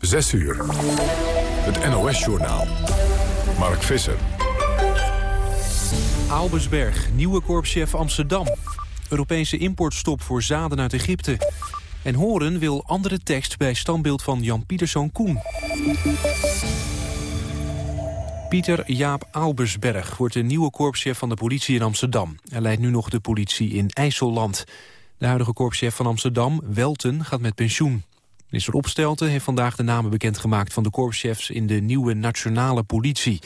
6 uur. Het NOS-journaal. Mark Visser. Albersberg, nieuwe korpschef Amsterdam. Europese importstop voor zaden uit Egypte. En Horen wil andere tekst bij standbeeld van Jan Pieterszoon Koen. Pieter Jaap Albersberg wordt de nieuwe korpschef van de politie in Amsterdam. Hij leidt nu nog de politie in IJsselland. De huidige korpschef van Amsterdam, Welten, gaat met pensioen. Minister Opstelten heeft vandaag de namen bekendgemaakt van de korpschefs in de nieuwe nationale politie.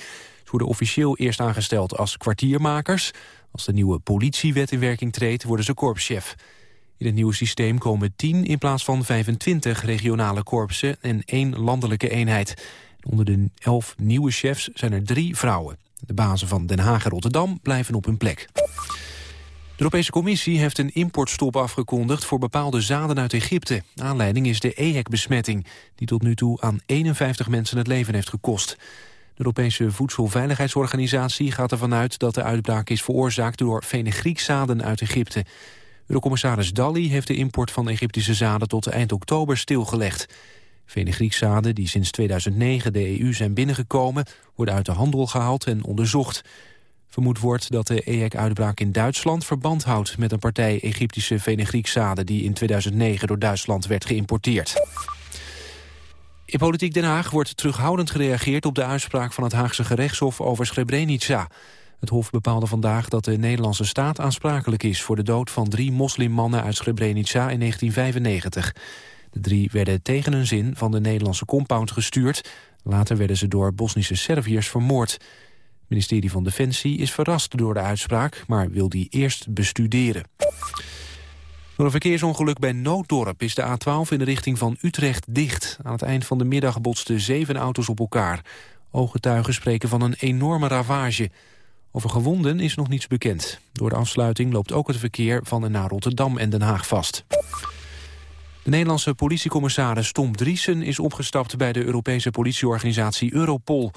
Ze worden officieel eerst aangesteld als kwartiermakers. Als de nieuwe politiewet in werking treedt, worden ze korpschef. In het nieuwe systeem komen 10 in plaats van 25 regionale korpsen en één landelijke eenheid. Onder de elf nieuwe chefs zijn er drie vrouwen. De bazen van Den Haag en Rotterdam blijven op hun plek. De Europese Commissie heeft een importstop afgekondigd voor bepaalde zaden uit Egypte. Aanleiding is de EHEC-besmetting, die tot nu toe aan 51 mensen het leven heeft gekost. De Europese Voedselveiligheidsorganisatie gaat ervan uit dat de uitbraak is veroorzaakt door fenugriekzaden uit Egypte. Eurocommissaris Dalli heeft de import van Egyptische zaden tot eind oktober stilgelegd. Fenugriekzaden die sinds 2009 de EU zijn binnengekomen... worden uit de handel gehaald en onderzocht. Vermoed wordt dat de EHEC-uitbraak in Duitsland verband houdt... met een partij Egyptische fenugriekzaden... die in 2009 door Duitsland werd geïmporteerd. In Politiek Den Haag wordt terughoudend gereageerd... op de uitspraak van het Haagse gerechtshof over Srebrenica. Het hof bepaalde vandaag dat de Nederlandse staat aansprakelijk is... voor de dood van drie moslimmannen uit Srebrenica in 1995. De drie werden tegen hun zin van de Nederlandse compound gestuurd. Later werden ze door Bosnische Serviërs vermoord. Het ministerie van Defensie is verrast door de uitspraak... maar wil die eerst bestuderen. Door een verkeersongeluk bij Nooddorp is de A12 in de richting van Utrecht dicht. Aan het eind van de middag botsten zeven auto's op elkaar. Ooggetuigen spreken van een enorme ravage. Over gewonden is nog niets bekend. Door de afsluiting loopt ook het verkeer van en naar Rotterdam en Den Haag vast. De Nederlandse politiecommissaris Tom Driesen is opgestapt bij de Europese politieorganisatie Europol.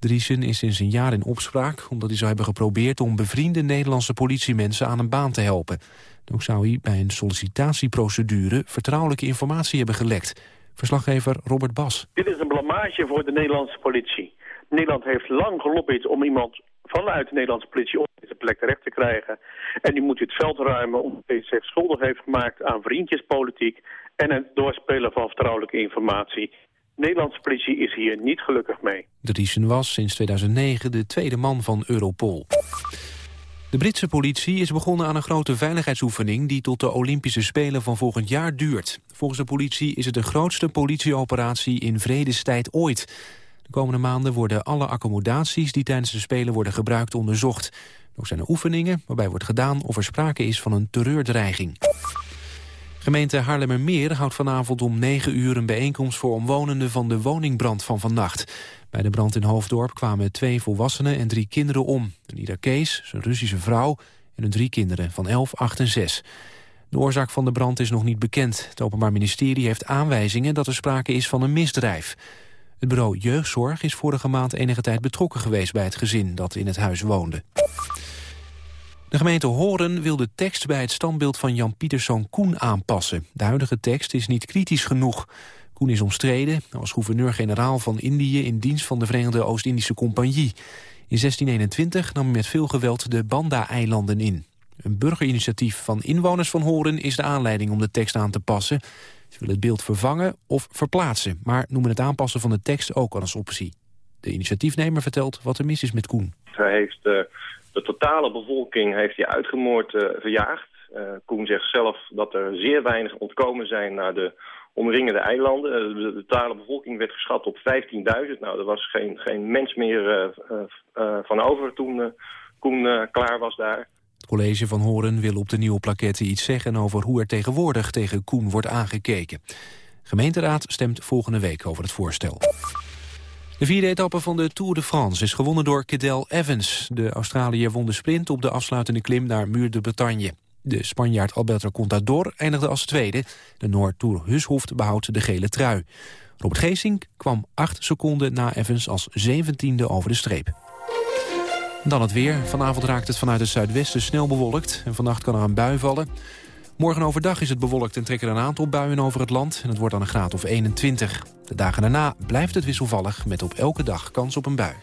Driesen is sinds een jaar in opspraak omdat hij zou hebben geprobeerd om bevriende Nederlandse politiemensen aan een baan te helpen. Ook zou hij bij een sollicitatieprocedure vertrouwelijke informatie hebben gelekt. Verslaggever Robert Bas. Dit is een blamage voor de Nederlandse politie. Nederland heeft lang gelobbyd om iemand vanuit de Nederlandse politie op deze plek terecht te krijgen. En die moet het veld ruimen omdat hij zich schuldig heeft gemaakt aan vriendjespolitiek en het doorspelen van vertrouwelijke informatie. De Nederlandse politie is hier niet gelukkig mee. Driesen was sinds 2009 de tweede man van Europol. De Britse politie is begonnen aan een grote veiligheidsoefening... die tot de Olympische Spelen van volgend jaar duurt. Volgens de politie is het de grootste politieoperatie in vredestijd ooit. De komende maanden worden alle accommodaties die tijdens de Spelen worden gebruikt onderzocht. Ook zijn er oefeningen waarbij wordt gedaan of er sprake is van een terreurdreiging. Gemeente Haarlemmermeer houdt vanavond om 9 uur een bijeenkomst voor omwonenden van de woningbrand van vannacht. Bij de brand in Hoofddorp kwamen twee volwassenen en drie kinderen om. Een Irakees, zijn Russische vrouw en hun drie kinderen van 11, 8 en 6. De oorzaak van de brand is nog niet bekend. Het Openbaar Ministerie heeft aanwijzingen dat er sprake is van een misdrijf. Het bureau Jeugdzorg is vorige maand enige tijd betrokken geweest bij het gezin dat in het huis woonde. De gemeente Horen wil de tekst bij het standbeeld van Jan Pieterszoon Koen aanpassen. De huidige tekst is niet kritisch genoeg. Koen is omstreden. Was gouverneur-generaal van Indië in dienst van de Verenigde Oost-Indische Compagnie. In 1621 nam hij met veel geweld de Banda-eilanden in. Een burgerinitiatief van inwoners van Horen is de aanleiding om de tekst aan te passen. Ze willen het beeld vervangen of verplaatsen, maar noemen het aanpassen van de tekst ook al als optie. De initiatiefnemer vertelt wat er mis is met Koen. Hij heeft uh, de totale bevolking heeft hij uitgemoord uh, verjaagd. Uh, Koen zegt zelf dat er zeer weinig ontkomen zijn naar de omringende eilanden. De, de totale bevolking werd geschat op 15.000. Nou, er was geen, geen mens meer van over toen Koen klaar was daar. Het college van Horen wil op de nieuwe plaquette iets zeggen over hoe er tegenwoordig tegen Koen wordt aangekeken. Gemeenteraad stemt volgende week over het voorstel. De vierde etappe van de Tour de France is gewonnen door Cadel Evans. De Australiër won de sprint op de afsluitende klim naar Muur de Bretagne. De Spanjaard Alberto Contador eindigde als tweede. De Noord Tour Hushoft behoudt de gele trui. Robert Geesink kwam acht seconden na Evans als zeventiende over de streep. Dan het weer. Vanavond raakt het vanuit het zuidwesten snel bewolkt. En vannacht kan er een bui vallen. Morgen overdag is het bewolkt en trekken een aantal buien over het land. En het wordt dan een graad of 21. De dagen daarna blijft het wisselvallig met op elke dag kans op een bui.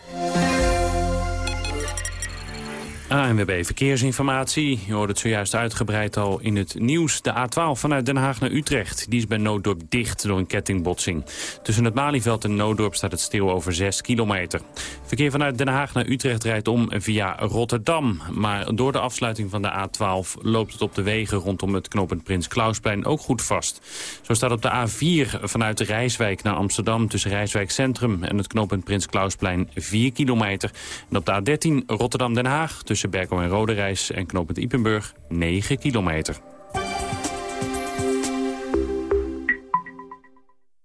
ANWB Verkeersinformatie. Je hoort het zojuist uitgebreid al in het nieuws. De A12 vanuit Den Haag naar Utrecht. Die is bij Nooddorp dicht door een kettingbotsing. Tussen het Malieveld en Nooddorp staat het stil over 6 kilometer. Verkeer vanuit Den Haag naar Utrecht rijdt om via Rotterdam. Maar door de afsluiting van de A12 loopt het op de wegen rondom het knooppunt Prins Klausplein ook goed vast. Zo staat op de A4 vanuit Rijswijk naar Amsterdam... tussen Rijswijk Centrum en het knooppunt Prins Klausplein 4 kilometer. En op de A13 Rotterdam-Den Haag tussen tussen Berkel en Roderijs en knooppunt Ipenburg 9 kilometer.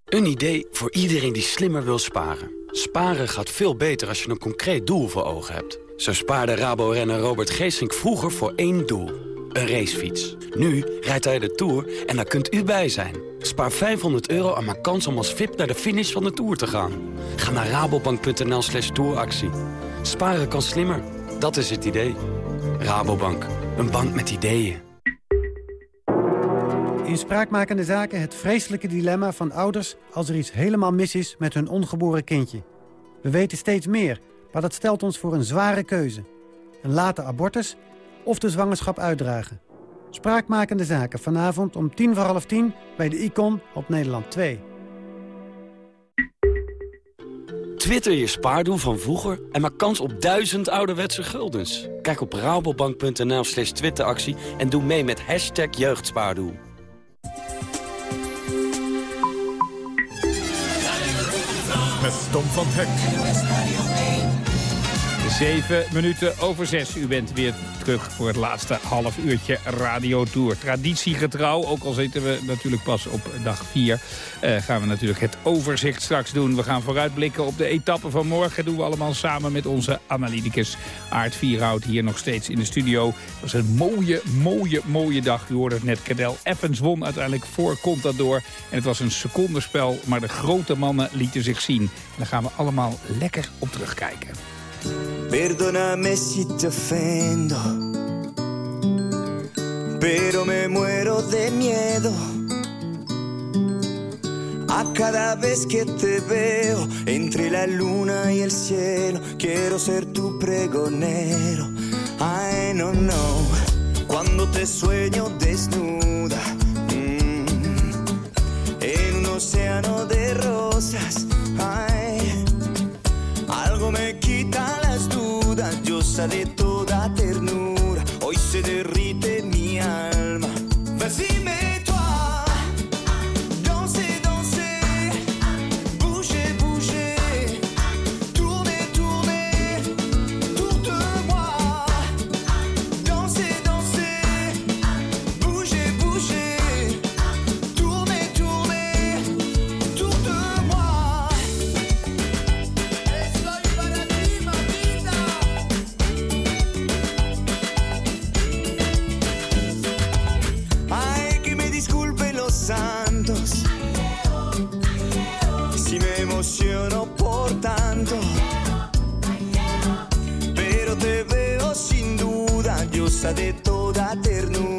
Een idee voor iedereen die slimmer wil sparen. Sparen gaat veel beter als je een concreet doel voor ogen hebt. Zo spaarde Rabo-renner Robert Geesink vroeger voor één doel. Een racefiets. Nu rijdt hij de Tour en daar kunt u bij zijn. Spaar 500 euro en maak kans om als VIP naar de finish van de Tour te gaan. Ga naar rabobank.nl slash touractie. Sparen kan slimmer. Dat is het idee. Rabobank, een bank met ideeën. In Spraakmakende Zaken het vreselijke dilemma van ouders... als er iets helemaal mis is met hun ongeboren kindje. We weten steeds meer, maar dat stelt ons voor een zware keuze. Een late abortus of de zwangerschap uitdragen. Spraakmakende Zaken vanavond om tien voor half tien... bij de Icon op Nederland 2. Twitter je spaardoel van vroeger en maak kans op duizend ouderwetse guldens. Kijk op rabobank.nl slash twitteractie en doe mee met hashtag jeugdspaardoel. Hek. Zeven minuten over zes. U bent weer terug voor het laatste half uurtje Radio Tour. Traditiegetrouw, ook al zitten we natuurlijk pas op dag vier... Uh, gaan we natuurlijk het overzicht straks doen. We gaan vooruitblikken op de etappe van morgen. doen we allemaal samen met onze analyticus Aart Vierhout... hier nog steeds in de studio. Het was een mooie, mooie, mooie dag. U hoorde het net, Cadel Evans won uiteindelijk voor Contador. En het was een secondenspel, maar de grote mannen lieten zich zien. En daar gaan we allemaal lekker op terugkijken. Perdóname si te ofendo, pero me muero de miedo. A cada vez que te veo entre la luna y el cielo, quiero ser tu pregonero. I no know, cuando te sueño desnuda mm, en un océano de rosas. Ay, algo me yo de toda ternura, hoy se derrite mi alma. De toda ternura,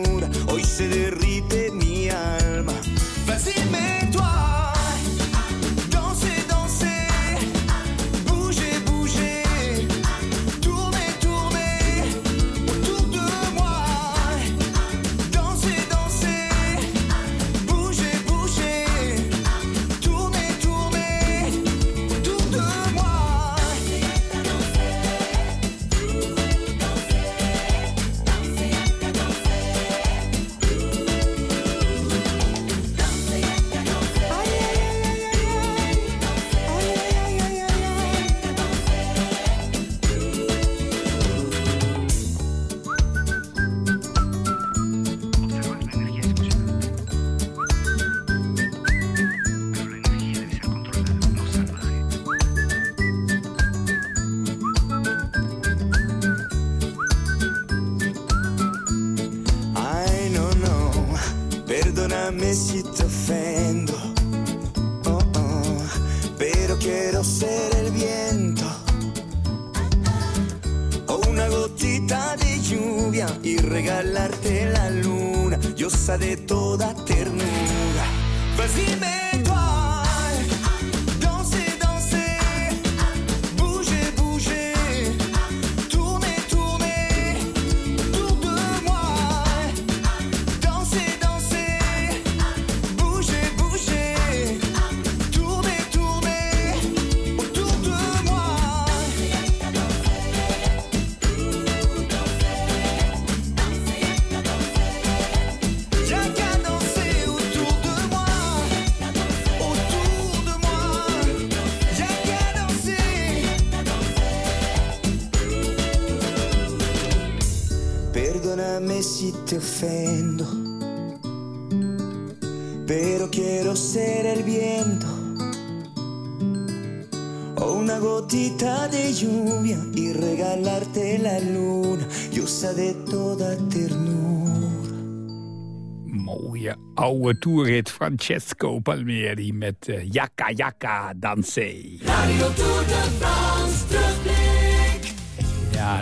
oude toerrit Francesco Palmieri met uh, Jaka Jaka Danse. Radio Tour de France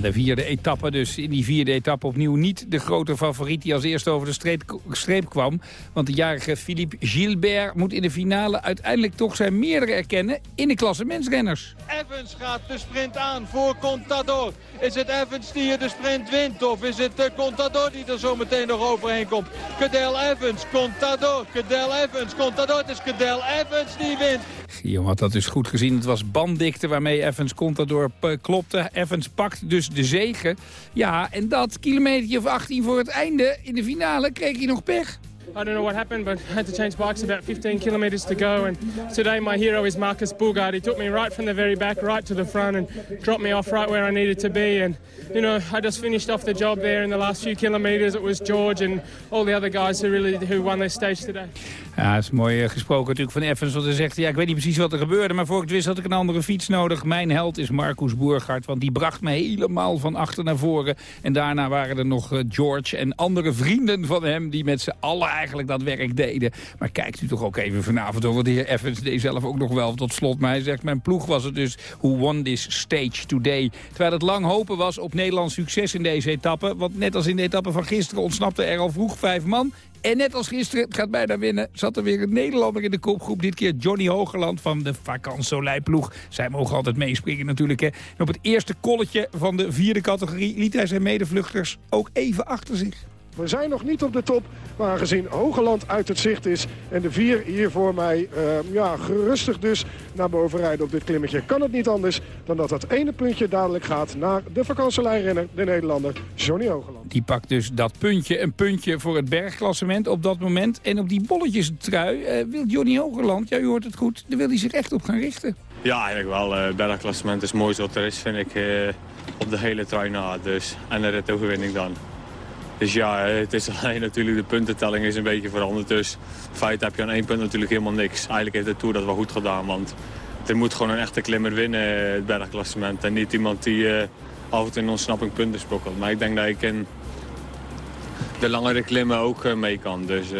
De vierde etappe dus. In die vierde etappe opnieuw niet de grote favoriet die als eerste over de streep, kwam. Want de jarige Philippe Gilbert moet in de finale uiteindelijk toch zijn meerdere erkennen in de klasse mensrenners. Evans gaat de sprint aan voor Contador. Is het Evans die de sprint wint of is het Contador die er zo meteen nog overheen komt? Cadel Evans, Contador, Cadel Evans, Contador. Het is Cadel Evans die wint. Guillaume had dat dus goed gezien. Het was banddikte waarmee Evans Contador klopte. Evans pakt dus de zegen. Ja, en dat kilometer of 18 voor het einde in de finale kreeg hij nog pech. I don't know what happened, but I had to change bikes about 15 kilometers to go. And today my hero is Marcus Bugard. He took me right from the very back, right to the front, and dropped me off right where I needed to be. And you know, I just finished off the job there in the last few kilometers. It was George and all the other guys who really who won their stage today. Ja, het is mooi eh, gesproken natuurlijk van Evans. Want hij zegt, ja, ik weet niet precies wat er gebeurde. Maar voor ik het wist had ik een andere fiets nodig. Mijn held is Marcus Boergaard. Want die bracht me helemaal van achter naar voren. En daarna waren er nog eh, George en andere vrienden van hem... die met z'n allen eigenlijk dat werk deden. Maar kijkt u toch ook even vanavond. Want de heer Evans deed zelf ook nog wel tot slot. Maar hij zegt, mijn ploeg was het dus who won this stage today. Terwijl het lang hopen was op Nederlands succes in deze etappe. Want net als in de etappe van gisteren ontsnapte er al vroeg vijf man. En net als gisteren, het gaat bijna winnen, zat er weer een Nederlander in de kopgroep. Dit keer Johnny Hogerland van de Vakant Soleil-ploeg. Zij mogen altijd meespringen natuurlijk. Hè. En op het eerste kolletje van de vierde categorie liet hij zijn medevluchters ook even achter zich. We zijn nog niet op de top, maar aangezien Hogeland uit het zicht is... en de vier hier voor mij uh, ja, gerustig dus naar boven rijden op dit klimmetje... kan het niet anders dan dat dat ene puntje dadelijk gaat... naar de vakantielijnrenner, de Nederlander Johnny Hogeland. Die pakt dus dat puntje, een puntje voor het bergklassement op dat moment. En op die bolletjes trui uh, wil Johnny Hogeland, ja u hoort het goed... daar wil hij zich echt op gaan richten. Ja, eigenlijk wel. Het uh, bergklassement is mooi wat er is, vind ik, op de hele trui na. Dus. En de ritoverwinning dan. Dus ja, het is alleen natuurlijk de puntentelling is een beetje veranderd. Dus in feite heb je aan één punt natuurlijk helemaal niks. Eigenlijk heeft de Tour dat wel goed gedaan. Want er moet gewoon een echte klimmer winnen, het bergklassement. En niet iemand die uh, af en toe in ontsnapping punten sprokkelt. Maar ik denk dat ik in de langere klimmen ook uh, mee kan. Dus.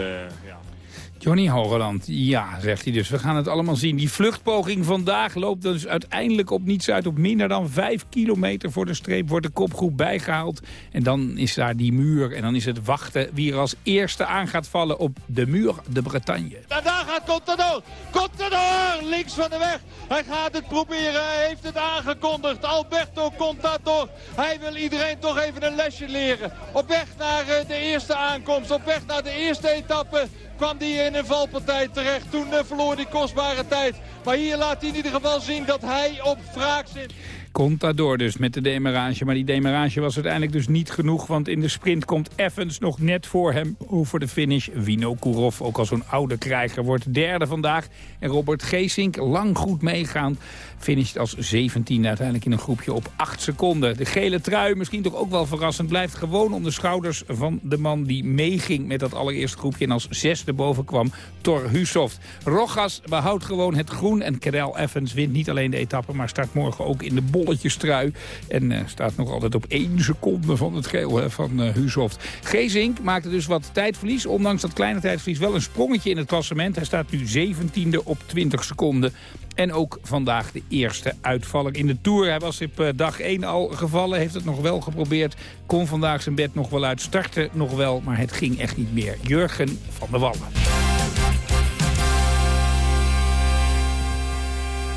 Johnny Hogeland, ja, zegt hij dus. We gaan het allemaal zien. Die vluchtpoging vandaag loopt dus uiteindelijk op niets uit. Op minder dan vijf kilometer voor de streep wordt de kopgroep bijgehaald. En dan is daar die muur. En dan is het wachten wie er als eerste aan gaat vallen op de muur de Bretagne. Daar gaat Contador. Contador, links van de weg. Hij gaat het proberen. Hij heeft het aangekondigd. Alberto Contador. Hij wil iedereen toch even een lesje leren. Op weg naar de eerste aankomst. Op weg naar de eerste etappe kwam hij in een valpartij terecht. Toen uh, verloor hij kostbare tijd. Maar hier laat hij in ieder geval zien dat hij op wraak zit. Contador dus met de demarage. Maar die demarage was uiteindelijk dus niet genoeg. Want in de sprint komt Evans nog net voor hem over de finish. Vino Kurov, ook al zo'n oude krijger, wordt derde vandaag. En Robert Geesink, lang goed meegaan, finisht als 17 uiteindelijk in een groepje op 8 seconden. De gele trui, misschien toch ook wel verrassend, blijft gewoon om de schouders van de man die meeging met dat allereerste groepje en als zesde boven kwam, Thor Husoft. Rogas behoudt gewoon het groen en Karel Evans wint niet alleen de etappe, maar start morgen ook in de bolletjestrui. En uh, staat nog altijd op 1 seconde van het geel hè, van uh, Husoft. Gezink maakte dus wat tijdverlies, ondanks dat kleine tijdverlies wel een sprongetje in het klassement. Hij staat nu 17e op 20 seconden. En ook vandaag de eerste uitvaller in de Tour. Hij was op dag 1 al gevallen, heeft het nog wel geprobeerd. Kon vandaag zijn bed nog wel uit, starten nog wel, maar het ging echt niet meer. Jurgen van der Wallen.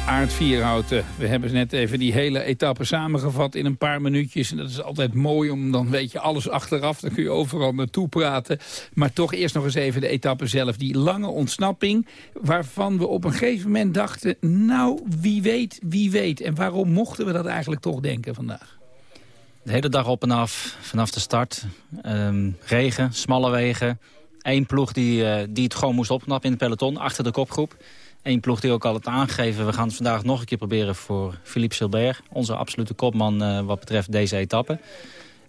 Aard Vierhouten. We hebben net even die hele etappe samengevat in een paar minuutjes. En dat is altijd mooi, om dan weet je alles achteraf. Dan kun je overal naartoe praten. Maar toch eerst nog eens even de etappe zelf. Die lange ontsnapping, waarvan we op een gegeven moment dachten... nou, wie weet, wie weet. En waarom mochten we dat eigenlijk toch denken vandaag? De hele dag op en af, vanaf de start. Um, regen, smalle wegen. Eén ploeg die, uh, die het gewoon moest opknappen in het peloton, achter de kopgroep. Eén ploeg die ook al had aangegeven. We gaan het vandaag nog een keer proberen voor Philippe Silbert. Onze absolute kopman uh, wat betreft deze etappe.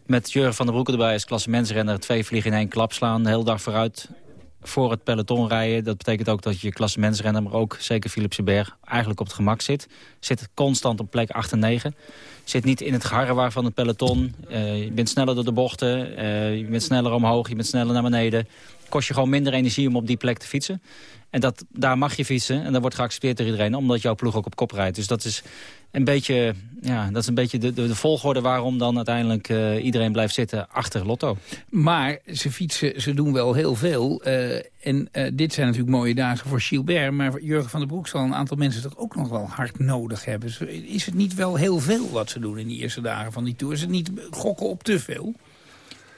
met Jurgen van der Broeke erbij als klassementsrenner... twee vliegen in één klap slaan, de hele dag vooruit voor het peloton rijden. Dat betekent ook dat je klassementsrenner, maar ook zeker Philipse Berg... eigenlijk op het gemak zit. Zit constant op plek 8 en 9. Zit niet in het garrewaar van het peloton. Uh, je bent sneller door de bochten. Uh, je bent sneller omhoog, je bent sneller naar beneden. Kost je gewoon minder energie om op die plek te fietsen. En dat, daar mag je fietsen en dat wordt geaccepteerd door iedereen... omdat jouw ploeg ook op kop rijdt. Dus dat is een beetje, ja, dat is een beetje de, de, de volgorde... waarom dan uiteindelijk uh, iedereen blijft zitten achter Lotto. Maar ze fietsen, ze doen wel heel veel. Uh, en uh, dit zijn natuurlijk mooie dagen voor Gilbert... maar Jurgen van der Broek zal een aantal mensen toch ook nog wel hard nodig hebben. Is het niet wel heel veel wat ze doen in die eerste dagen van die Tour? Is het niet gokken op te veel?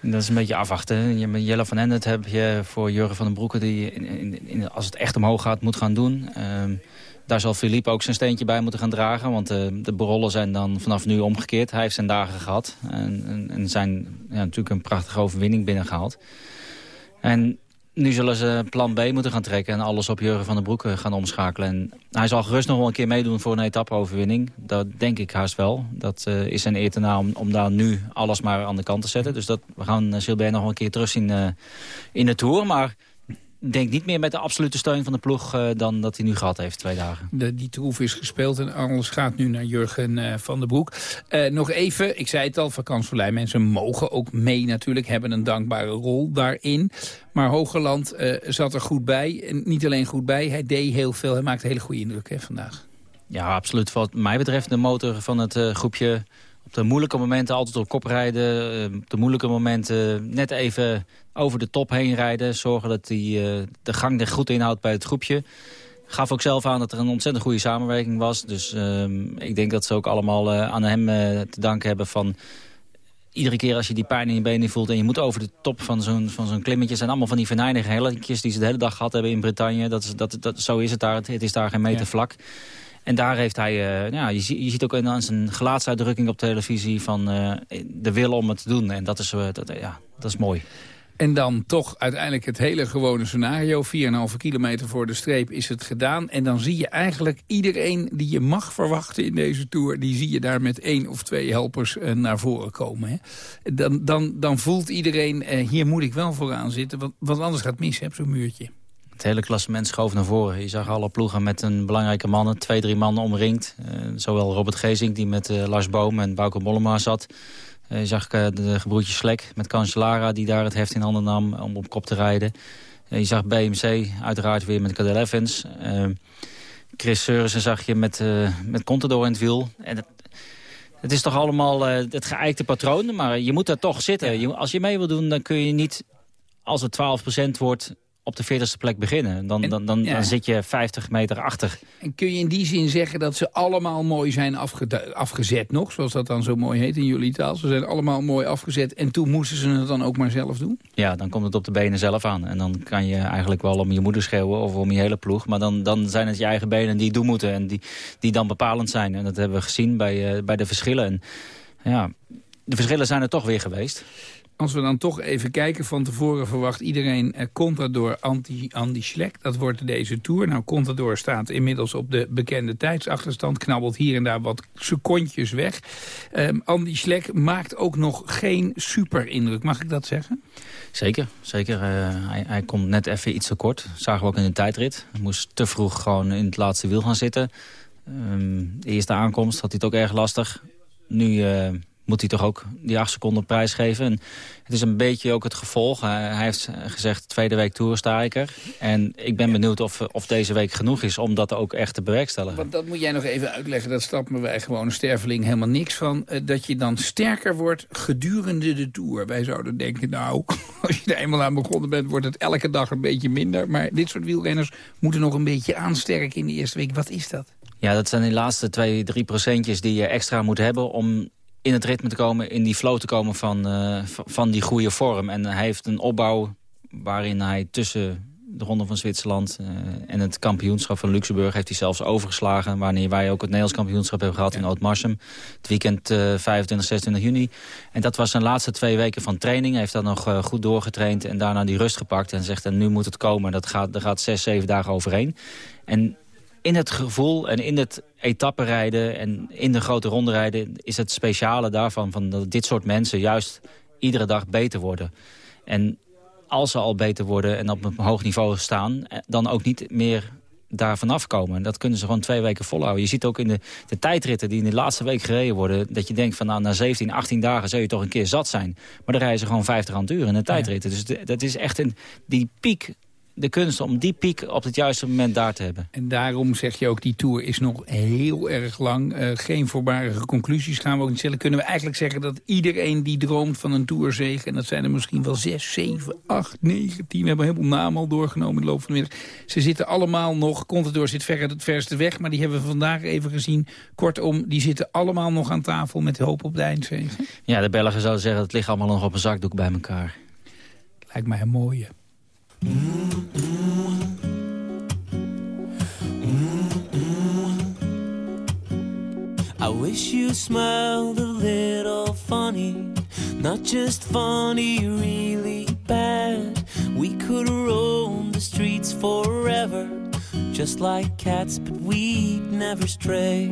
Dat is een beetje afwachten. Jelle van Endert heb je voor Jurgen van den Broeke... die in, in, in, als het echt omhoog gaat moet gaan doen. Um, daar zal Philippe ook zijn steentje bij moeten gaan dragen. Want uh, de borollen zijn dan vanaf nu omgekeerd. Hij heeft zijn dagen gehad. En, en, en zijn ja, natuurlijk een prachtige overwinning binnengehaald. En nu zullen ze plan B moeten gaan trekken en alles op Jurgen van den Broek gaan omschakelen. En hij zal gerust nog wel een keer meedoen voor een etappe-overwinning. Dat denk ik haast wel. Dat uh, is zijn eer na om, om, daar nu alles maar aan de kant te zetten. Dus dat, we gaan uh, Gilbert nog wel een keer terugzien uh, in de Tour. Maar denk niet meer met de absolute steun van de ploeg uh, dan dat hij nu gehad heeft, twee dagen. De, die troef is gespeeld en alles gaat nu naar Jurgen uh, van der Broek. Uh, nog even, ik zei het al, vakantieverlei mensen mogen ook mee natuurlijk, hebben een dankbare rol daarin. Maar Hogeland zat er goed bij, en niet alleen goed bij, hij deed heel veel, hij maakte hele goede indruk hè, vandaag. Ja, absoluut. Wat mij betreft de motor van het groepje op de moeilijke momenten altijd op kop rijden. Op de moeilijke momenten net even over de top heen rijden. Zorgen dat hij uh, de gang er goed inhoudt bij het groepje. Gaf ook zelf aan dat er een ontzettend goede samenwerking was. Dus uh, ik denk dat ze ook allemaal uh, aan hem uh, te danken hebben van... Iedere keer als je die pijn in je benen voelt en je moet over de top van zo'n zo'n klimmetje... zijn allemaal van die venijnige helletjes die ze de hele dag gehad hebben in Bretagne. Dat is, dat, dat, zo is het daar. Het is daar geen meter ja. En daar heeft hij, uh, ja, je, je ziet ook in zijn gelaatsuitdrukking op televisie van uh, de wil om het te doen. En dat is, uh, dat, ja, dat is mooi. En dan toch uiteindelijk het hele gewone scenario. 4,5 kilometer voor de streep is het gedaan. En dan zie je eigenlijk iedereen die je mag verwachten in deze Tour... die zie je daar met één of twee helpers naar voren komen. Hè. Dan, dan, dan voelt iedereen, hier moet ik wel vooraan zitten. Want, want anders gaat het mis, zo'n muurtje. Het hele klassement schoof naar voren. Je zag alle ploegen met een belangrijke mannen. Twee, drie mannen omringd. Uh, zowel Robert Gezink die met Lars Boom en Bauke Mollema zat... Je uh, zag de gebroedjes Slek met Cancellara die daar het heft in handen nam om op kop te rijden. Je zag BMC uiteraard weer met Cadel Evans. Chris Seurissen zag je met, met Contador in het wiel. En het, het is toch allemaal het geëikte patroon, maar je moet daar toch zitten. Je, als je mee wil doen, dan kun je niet, als het 12% wordt op de 40ste plek beginnen. Dan, en, dan, dan, ja. dan, zit je 50 meter achter. En kun je in die zin zeggen dat ze allemaal mooi zijn afge afgezet nog? Zoals dat dan zo mooi heet in jullie taal. Ze zijn allemaal mooi afgezet en toen moesten ze het dan ook maar zelf doen? Ja, dan komt het op de benen zelf aan. En dan kan je eigenlijk wel om je moeder schreeuwen of om je hele ploeg. Maar dan, dan zijn het je eigen benen die doen moeten en die, die dan bepalend zijn. En dat hebben we gezien bij, uh, bij de verschillen. En, ja, de verschillen zijn er toch weer geweest. Als we dan toch even kijken, van tevoren verwacht iedereen eh, Contador anti Andy Schleck. Dat wordt deze Tour. Nou, Contador staat inmiddels op de bekende tijdsachterstand. Knabbelt hier en daar wat secondjes weg. Um, Andy Schleck maakt ook nog geen super indruk. Mag ik dat zeggen? Zeker, zeker. Uh, hij, hij, komt net even iets te kort. Zagen we ook in de tijdrit. Hij moest te vroeg gewoon in het laatste wiel gaan zitten. De eerste aankomst had hij het ook erg lastig. Nu... Uh, moet hij toch ook die acht seconden prijs geven. En het is een beetje ook het gevolg. Hij, heeft gezegd, tweede week Tour sta ik er. En ik ben benieuwd of, of deze week genoeg is om dat ook echt te bewerkstelligen. Want dat moet jij nog even uitleggen. Dat stappen wij gewoon een sterveling helemaal niks van. Dat je dan sterker wordt gedurende de Tour. Wij zouden denken, nou, als je er eenmaal aan begonnen bent... wordt het elke dag een beetje minder. Maar dit soort wielrenners moeten nog een beetje aansterken in de eerste week. Wat is dat? Ja, dat zijn die laatste twee, drie procentjes die je extra moet hebben... om in het ritme te komen, in die flow te komen van, uh, van die goede vorm. En hij heeft een opbouw waarin hij tussen de Ronde van Zwitserland uh, en het kampioenschap van Luxemburg heeft hij zelfs overgeslagen. Wanneer wij ook het Nederlands kampioenschap hebben gehad ja. in Oud-Marsum. Het weekend uh, 25, 26 juni. En dat was zijn laatste twee weken van training. Hij heeft dat nog uh, goed doorgetraind en daarna die rust gepakt. En zegt, en nu moet het komen. Dat gaat, er gaat zes, zeven dagen overheen. En in het gevoel en in het etappenrijden en in de grote ronde rijden... is het speciale daarvan van dat dit soort mensen juist iedere dag beter worden. En als ze al beter worden en op een hoog niveau staan... eh, dan ook niet meer daar vanaf komen. Dat kunnen ze gewoon twee weken volhouden. Je ziet ook in de, de tijdritten die in de laatste week gereden worden... dat je denkt van nou, na 17, 18 dagen zou je toch een keer zat zijn. Maar dan rijden ze gewoon 50 aan uur in de tijdritten. Dus dat is echt een, die piek, de kunst om die piek op het juiste moment daar te hebben. En daarom zeg je ook, die Tour is nog heel erg lang. Eh, geen voorbarige conclusies gaan we ook niet stellen. Kunnen we eigenlijk zeggen dat iedereen die droomt van een Tourzege... en dat zijn er misschien wel zes, zeven, acht, negen, tien... we hebben een heleboel namen al doorgenomen in de loop van de middag. Ze zitten allemaal nog, Contador zit ver het verste weg... maar die hebben we vandaag even gezien. Kortom, die zitten allemaal nog aan tafel met hoop op de eindzege. Ja, de Belgen zouden zeggen, het ligt allemaal nog op een zakdoek bij elkaar. Lijkt mij een mooie. I wish you smiled a little funny, not just funny, really bad. We could roam the streets forever, just like cats, but we'd never stray.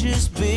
Just big,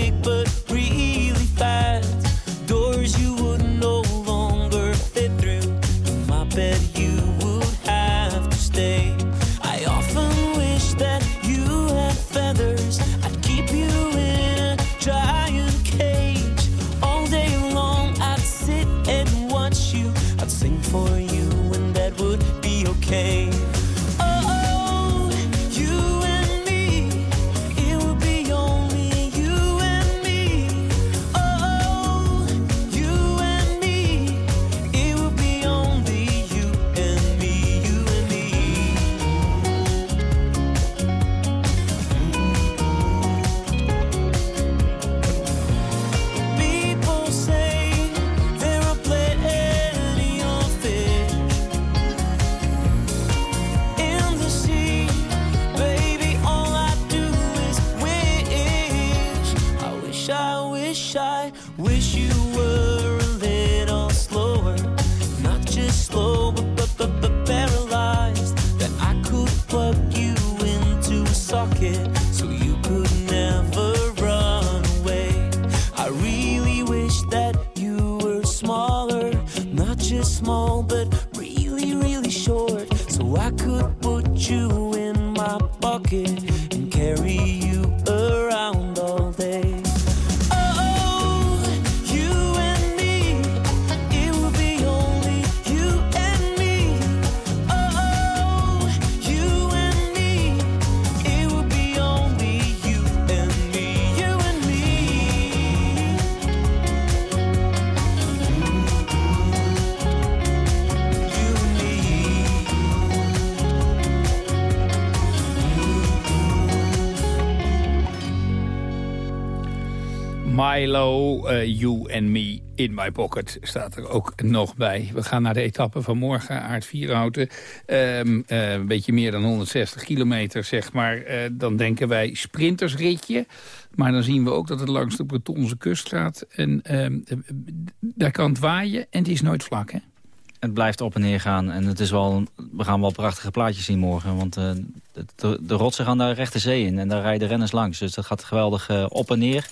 Milo, eh, You and Me in My Pocket staat er ook nog bij. We gaan naar de etappe van morgen, Aard Vierhouten. Eh, een beetje meer dan 160 kilometer, zeg maar. Eh, dan denken wij sprintersritje. Maar dan zien we ook dat het langs de Bretonse kust gaat. En ehm, eh, daar kan het waaien en het is nooit vlak, hè? Het blijft op en neer gaan. En het is wel, we gaan wel prachtige plaatjes zien morgen. Want de, de, rotsen gaan daar rechte zee in. En daar rijden renners langs. Dus dat gaat geweldig op en neer.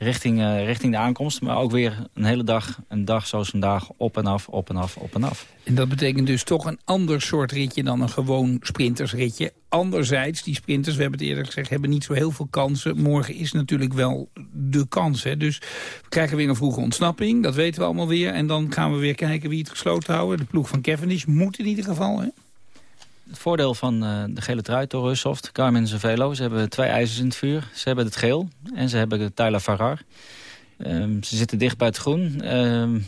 Richting, eh, richting de aankomst. Maar ook weer een hele dag, een dag zoals vandaag, op en af, op en af, op en af. En dat betekent dus toch een ander soort ritje dan een gewoon sprintersritje. Anderzijds, die sprinters, we hebben het eerder gezegd, hebben niet zo heel veel kansen. Morgen is natuurlijk wel de kans. Hè? Dus we krijgen weer een vroege ontsnapping, dat weten we allemaal weer. En dan gaan we weer kijken wie het gesloten houden. De ploeg van Cavendish moet in ieder geval. Hè? Het voordeel van eh, de gele trui, Toro Soft, Carmen Cervelo. Ze hebben twee ijzers in het vuur. Ze hebben het geel en ze hebben de Tyler Farrar. Ehm, ze zitten dicht bij het groen. Ehm,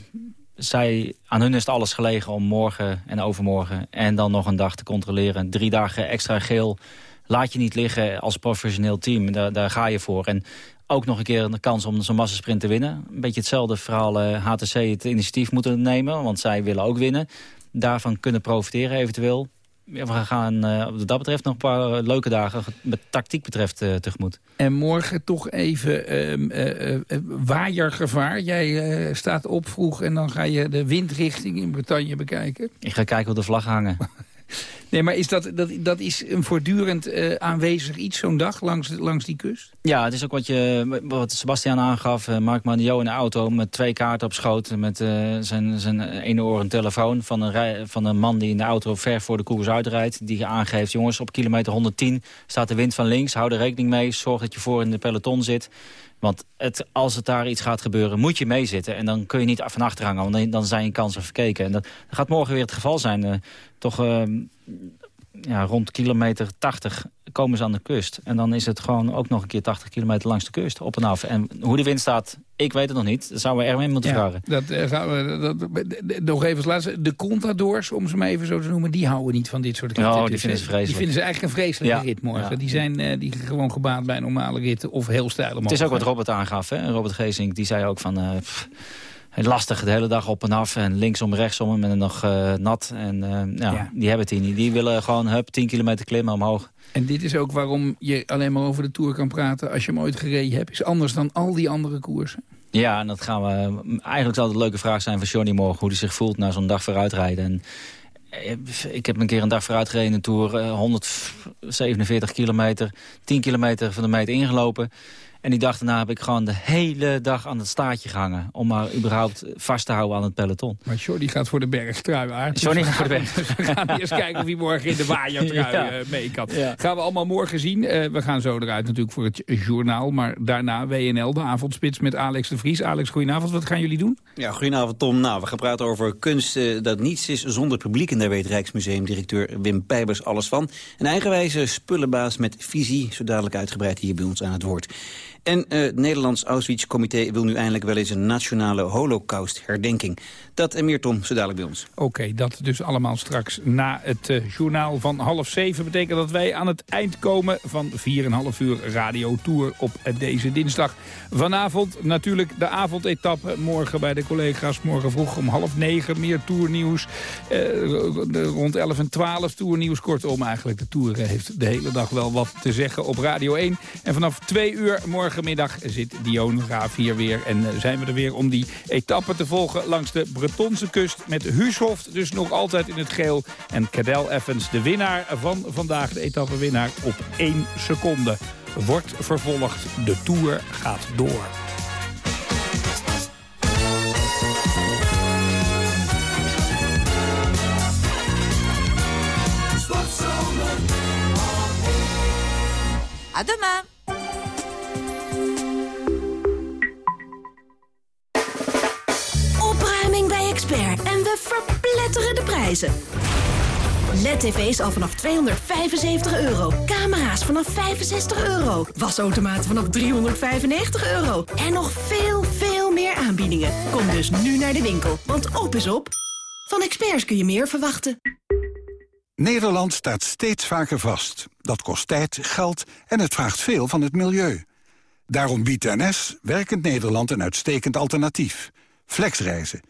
zij, aan hun is alles gelegen om morgen en overmorgen... en dan nog een dag te controleren. Drie dagen extra geel laat je niet liggen als professioneel team. Daar, daar ga je voor. En ook nog een keer een kans om zo'n massasprint te winnen. Een beetje hetzelfde verhaal HTC het initiatief moeten nemen. Want zij willen ook winnen. Daarvan kunnen profiteren eventueel. Ja, we gaan uh, wat dat betreft nog een paar leuke dagen met tactiek betreft uh, tegemoet. En morgen toch even uh, waaiergevaar. Jij staat op vroeg en dan ga je de windrichting in Bretagne bekijken. Ik ga kijken hoe de vlag hangen. Nee, maar is dat, dat, dat is een voortdurend uh, aanwezig iets zo'n dag langs, langs die kust? Ja, het is ook wat, je, wat Sebastian aangaf. Uh, Mark Manio in de auto met twee kaarten op schoot. Met uh, zijn, zijn ene oor een telefoon van een, van een man die in de auto ver voor de koers uitrijdt. Die aangeeft, jongens, op kilometer 110 staat de wind van links. Hou er rekening mee. Zorg dat je voor in de peloton zit. Want het, als het daar iets gaat gebeuren, moet je meezitten. En dan kun je niet van achter hangen, want dan, zijn je kansen verkeken. En dat, gaat morgen weer het geval zijn. Uh, toch uh, ja, rond kilometer 80 komen ze aan de kust. En dan is het gewoon ook nog een keer 80 kilometer langs de kust, op en af. En hoe de wind staat, ik weet het nog niet. Dat zouden we Erwin moeten ja, vragen. Dat, gaan we, dat, nog even laatste. De contadors, om ze maar even zo te noemen, die houden niet van dit soort ritten. Oh, die vinden ze vreselijk. Die vinden ze eigenlijk een vreselijke ja. rit morgen. Ja. Die zijn uh, die gewoon gebaat bij normale ritten of heel stijl. Het is ook wat Robert aangaf, hè? Robert Geesink, die zei ook van... Uh, pff, lastig de hele dag op en af en linksom, rechtsom en nog uh, nat. En uh, ja, ja, die hebben het hier niet. Die willen gewoon hup, 10 kilometer klimmen omhoog. En dit is ook waarom je alleen maar over de Tour kan praten als je hem ooit gereden hebt. Is anders dan al die andere koersen. Ja, en dat gaan we... Eigenlijk zal het een leuke vraag zijn van Johnny morgen... hoe hij zich voelt na zo'n dag vooruitrijden. En ik heb een keer een dag vooruit gereden de Tour. 147 kilometer, 10 kilometer van de meet ingelopen. En die dag daarna heb ik gewoon de hele dag aan het staartje gehangen. Om maar überhaupt vast te houden aan het peloton. Maar Jordi gaat voor de bergtrui aan. Jordi gaat voor de bergtrui. We gaan eerst kijken of hij morgen in de waaiertrui ja. uh, mee kan. Ja. Gaan we allemaal morgen zien. Uh, we gaan zo eruit natuurlijk voor het journaal. Maar daarna WNL, de avondspits met Alex de Vries. Alex, goedenavond. Wat gaan jullie doen? Ja, goedenavond Tom. Nou, we gaan praten over kunst uh, dat niets is zonder publiek. En daar weet Rijksmuseumdirecteur Wim Pijbers alles van. Een eigenwijze spullenbaas met visie. Zo dadelijk uitgebreid hier bij ons aan het woord. En uh, het Nederlands Auschwitz-comité wil nu eindelijk wel eens een nationale holocaust-herdenking. Dat en meer, Tom, zo dadelijk bij ons. Oké, dat dus allemaal straks na het uh, journaal van half zeven. Betekent dat wij aan het eind komen van 4,5 uur radiotour op uh, deze dinsdag. Vanavond natuurlijk de avondetappe. Morgen bij de collega's, morgen vroeg om half negen. Meer tournieuws. rond 11 en 12 tournieuws. Kortom, eigenlijk de tour heeft de hele dag wel wat te zeggen op Radio 1. En vanaf 2 uur morgen Morgenmiddag zit Dion Raaf hier weer. En zijn we er weer om die etappe te volgen langs de Bretonse kust. Met Huushoft dus nog altijd in het geel. En Cadel Evans, de winnaar van vandaag, de etappewinnaar op 1 seconde. Wordt vervolgd. De Tour gaat door. À demain en we verpletteren de prijzen. LED-tv's al vanaf 275 euro. Camera's vanaf 65 euro. Wasautomaten vanaf 395 euro. En nog veel, veel meer aanbiedingen. Kom dus nu naar de winkel, want op is op. Van experts kun je meer verwachten. Nederland staat steeds vaker vast. Dat kost tijd, geld en het vraagt veel van het milieu. Daarom biedt NS Werkend Nederland een uitstekend alternatief. Flexreizen.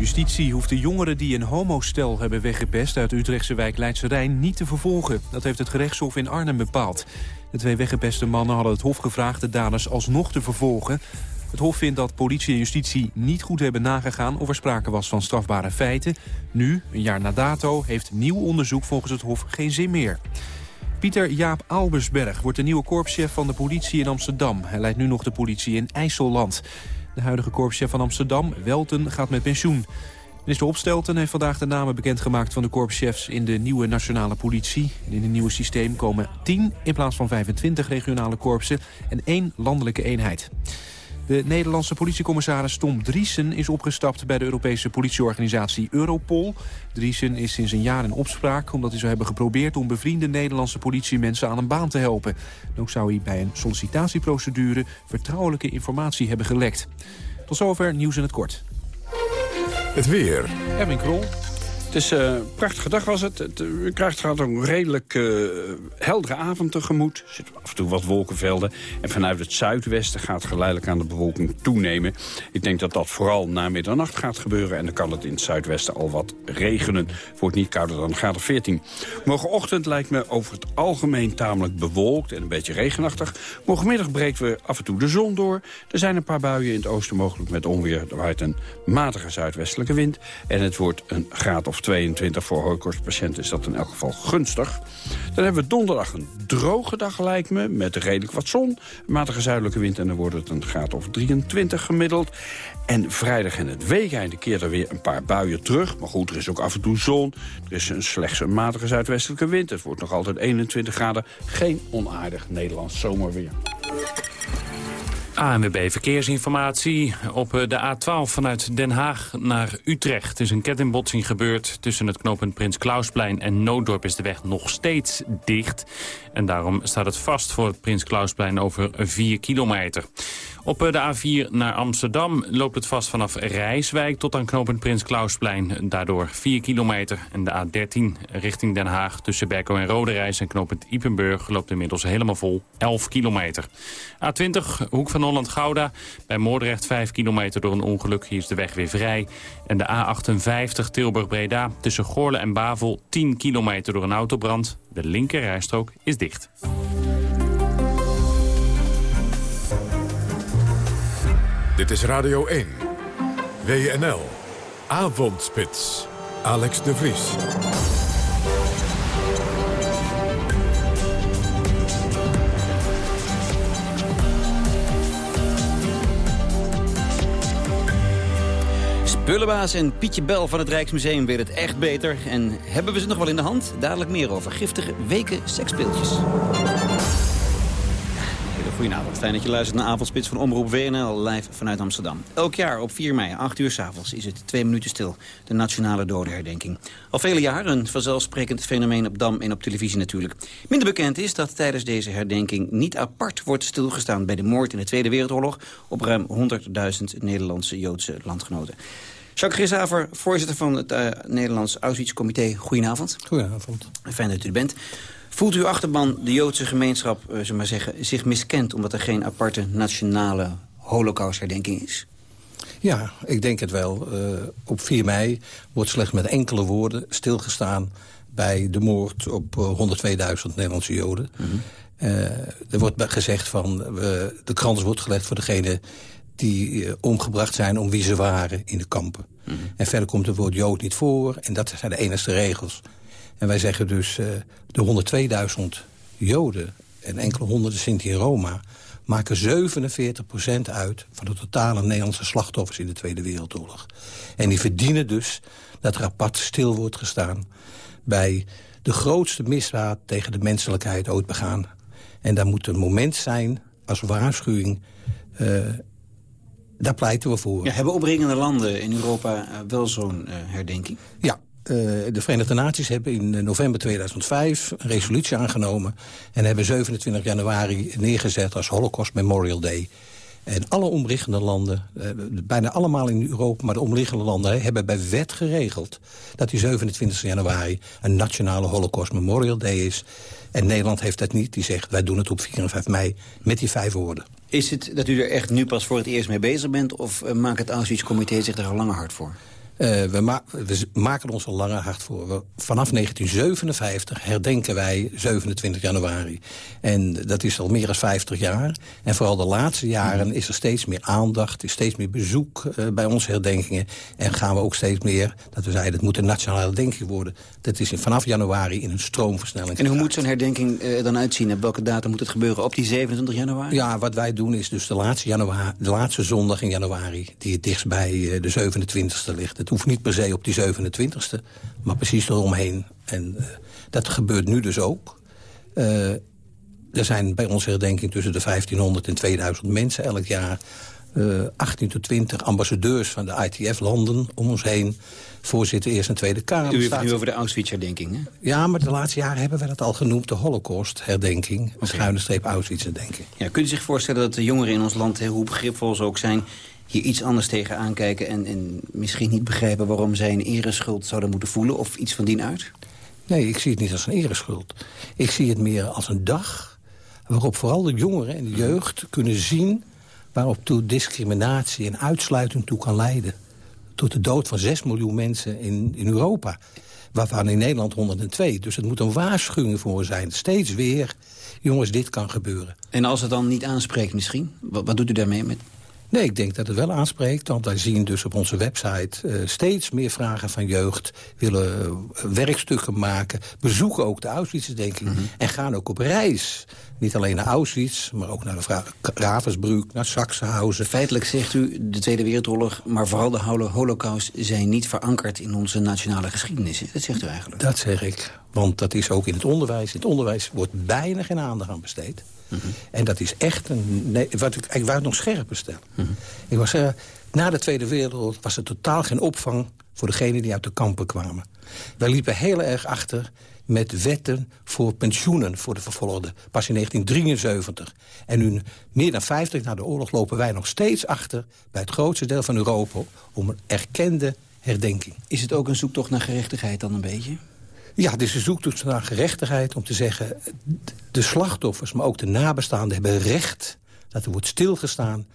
Justitie hoeft de jongeren die een homostel hebben weggepest... uit Utrechtse wijk Leidse Rijn niet te vervolgen. Dat heeft het gerechtshof in Arnhem bepaald. De twee weggepeste mannen hadden het hof gevraagd de daders alsnog te vervolgen. Het hof vindt dat politie en justitie niet goed hebben nagegaan... of er sprake was van strafbare feiten. Nu, een jaar na dato, heeft nieuw onderzoek volgens het hof geen zin meer. Pieter Jaap Albersberg wordt de nieuwe korpschef van de politie in Amsterdam. Hij leidt nu nog de politie in IJsselland. De huidige korpschef van Amsterdam, Welten, gaat met pensioen. Minister Opstelten heeft vandaag de namen bekendgemaakt van de korpschefs in de nieuwe nationale politie. In het nieuwe systeem komen 10 in plaats van 25 regionale korpsen en één landelijke eenheid. De Nederlandse politiecommissaris Tom Driesen is opgestapt bij de Europese politieorganisatie Europol. Driesen is sinds een jaar in opspraak omdat hij zou hebben geprobeerd om bevriende Nederlandse politiemensen aan een baan te helpen. En ook zou hij bij een sollicitatieprocedure vertrouwelijke informatie hebben gelekt. Tot zover nieuws in het kort. Het weer. Erwin Krol. Het is eh, een prachtige dag was het. het uh, u krijgt gaat een redelijk uh, heldere avond tegemoet. Er zitten af en toe wat wolkenvelden. En vanuit het zuidwesten gaat geleidelijk aan de bewolking toenemen. Ik denk dat dat vooral na middernacht gaat gebeuren. En dan kan het in het zuidwesten al wat regenen. Wordt niet kouder dan graad of 14. Morgenochtend lijkt me over het algemeen tamelijk bewolkt en een beetje regenachtig. Morgenmiddag breekt weer af en toe de zon door. Er zijn een paar buien in het oosten mogelijk met onweer. Er waait een matige zuidwestelijke wind. En het wordt een graad of 22 voor hooikoortspatiënten is dat in elk geval gunstig. Dan hebben we donderdag een droge dag lijkt me, met redelijk wat zon. Matige zuidelijke wind en dan wordt het een graad of 23 gemiddeld. En vrijdag en het weekende keert er weer een paar buien terug. Maar goed, er is ook af en toe zon. Er is een slechts een matige zuidwestelijke wind. Het wordt nog altijd 21 graden. Geen onaardig Nederlands zomerweer. ANWB Verkeersinformatie. Op de A12 vanuit Den Haag naar Utrecht is een kettingbotsing gebeurd. Tussen het knooppunt Prins Klausplein en Nooddorp is de weg nog steeds dicht. En daarom staat het vast voor het Prins Klausplein over 4 kilometer. Op de A4 naar Amsterdam loopt het vast vanaf Rijswijk tot aan knooppunt Prins Klausplein. Daardoor 4 kilometer. En de A13 richting Den Haag tussen Berko en Roderijs en knooppunt Ipenburg loopt inmiddels helemaal vol 11 kilometer. A20 Hoek van Holland-Gouda bij Moordrecht 5 kilometer door een ongeluk. Hier is de weg weer vrij. En de A58 Tilburg-Breda tussen Goorle en Bavel 10 kilometer door een autobrand. De linker rijstrook is dicht. Dit is Radio 1. WNL. Avondspits. Alex de Vries. Spullenbaas en Pietje Bel van het Rijksmuseum weer het echt beter. En hebben we ze nog wel in de hand? Dadelijk meer over giftige weken seksspeeltjes. Goedenavond, fijn dat je luistert naar Avondspits van Omroep WNL live vanuit Amsterdam. Elk jaar op 4 mei, 8 uur s'avonds, is het twee minuten stil. De nationale dodenherdenking. Al vele jaren een vanzelfsprekend fenomeen op Dam en op televisie natuurlijk. Minder bekend is dat tijdens deze herdenking niet apart wordt stilgestaan... bij de moord in de Tweede Wereldoorlog op ruim 100.000 Nederlandse Joodse landgenoten. Jacques Grishaver, voorzitter van het uh, Nederlands Auschwitz-comité. Goedenavond. Goedenavond. Fijn dat u er bent. Voelt uw achterban, de Joodse gemeenschap, uh, zeg maar zeggen, zich miskend... omdat er geen aparte nationale holocaustherdenking is? Ja, ik denk het wel. Uh, op 4 mei wordt slechts met enkele woorden stilgestaan... bij de moord op uh, 102.000 Nederlandse Joden. Mm -hmm. er wordt gezegd van, de krans wordt gelegd voor degene die omgebracht zijn om wie ze waren in de kampen. Mm -hmm. En verder komt het woord Jood niet voor en dat zijn de enige regels. En wij zeggen dus, uh, de 102.000 Joden en enkele honderden Sinti en Roma... maken 47% uit van de totale Nederlandse slachtoffers in de Tweede Wereldoorlog. En die verdienen dus dat er apart stil wordt gestaan... bij de grootste misdaad tegen de menselijkheid ooit begaan. En daar moet een moment zijn als waarschuwing... Uh, daar pleiten we voor. Ja, hebben omringende landen in Europa uh, wel zo'n uh, herdenking? Ja, de Verenigde Naties hebben in november 2005 een resolutie aangenomen... en hebben 27 januari neergezet als Holocaust Memorial Day. En alle omliggende landen, uh, bijna allemaal in Europa... maar de omliggende landen hebben bij wet geregeld... dat die 27 januari een nationale Holocaust Memorial Day is. En Nederland heeft dat niet. Die zegt, wij doen het op 4 en 5 mei met die vijf woorden. Is het dat u er echt nu pas voor het eerst mee bezig bent... of maakt het Auschwitz-comité zich er al langer hard voor? Eh, we, ma we maken ons al langer hard voor. We- vanaf 1957 herdenken wij 27 januari. En dat is al meer dan 50 jaar. En vooral de laatste jaren is er steeds meer aandacht... is steeds meer bezoek eh, bij onze herdenkingen. En gaan we ook steeds meer, dat we zeiden... het moet een nationale herdenking worden. Dat is in- vanaf januari in een stroomversnelling. En hoe moet zo'n herdenking er dan uitzien? Op welke datum moet het gebeuren? Op die 27 januari? Ja, wat wij doen is dus de laatste, januari, de laatste zondag in januari... die het dichtst bij eh, de 27e ligt. Het hoeft niet per se op die 27e, maar precies eromheen. En eh, dat gebeurt nu dus ook. Eh, er zijn bij onze herdenking tussen de 1500 en 2000 mensen elk jaar. Eh 18 tot 20 ambassadeurs van de ITF-landen om ons heen. Voorzitter Eerste en Tweede Kamer. U heeft het nu over de Auschwitz-herdenking, hè? Ja, maar de laatste jaren hebben we dat al genoemd. De Holocaust-herdenking. Schuine streep Auschwitz-herdenking. Ja, kunt u zich voorstellen dat de jongeren in ons land, hoe begripvol ze ook zijn... hier iets anders tegen aankijken en, en misschien niet begrijpen... waarom zij een ereschuld zouden moeten voelen of iets van die aard? Nee, ik zie het niet als een ereschuld. Ik zie het meer als een dag waarop vooral de jongeren en de jeugd kunnen zien... waarop toe discriminatie en uitsluiting toe kan leiden. Tot de dood van 6 miljoen mensen in, in Europa. Waarvan in Nederland 102. Dus het moet een waarschuwing voor zijn. Steeds weer, jongens, dit kan gebeuren. En als het dan niet aanspreekt misschien, wat, wat doet u daarmee? Met... Nee, ik denk dat het wel aanspreekt. Want wij zien dus op onze website eh, steeds meer vragen van jeugd. Willen eh, werkstukken maken. Bezoeken ook de Auschwitz-herdenking. En gaan ook op reis. Niet alleen naar Auschwitz, maar ook naar de Ravensbrück, naar Sachsenhausen. Feitelijk zegt u, de Tweede Wereldoorlog, maar vooral de holo- holocaust... zijn niet verankerd in onze nationale geschiedenis. Dat zegt u eigenlijk. Dat zeg ik. Want dat is ook in het onderwijs. In het onderwijs wordt bijna geen aandacht aan besteed. En dat is echt een... Nee, wat ik, ik wou het nog scherper stellen. Ik wou zeggen, na de Tweede Wereldoorlog was er totaal geen opvang... voor degenen die uit de kampen kwamen. Wij liepen heel erg achter met wetten voor pensioenen voor de vervolgden. Pas in 1973. En nu, meer dan 50 na de oorlog, lopen wij nog steeds achter... bij het grootste deel van Europa om een erkende herdenking. Is het ook een zoektocht naar gerechtigheid dan een beetje? Ja, is een zoektocht naar gerechtigheid om te zeggen... de slachtoffers, maar ook de nabestaanden hebben recht... dat er wordt stilgestaan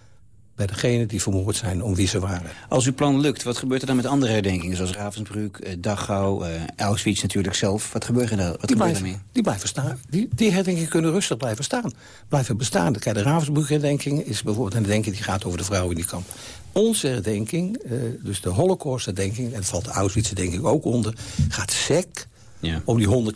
bij degenen die vermoord zijn om wie ze waren. Als uw plan lukt, wat gebeurt er dan met andere herdenkingen... zoals Ravensbrück, eh, Dachau, eh, Auschwitz natuurlijk zelf? Wat gebeurt er, wat Die gebeurt die blijven staan. Die, die herdenkingen kunnen rustig blijven staan. Blijven bestaan. Kijk, de Ravensbrück-herdenking is bijvoorbeeld een herdenking... die gaat over de vrouwen in die kamp. Onze herdenking, eh, dus de Holocaust-herdenking... en het valt de Auschwitz-herdenking ook onder... gaat sec om die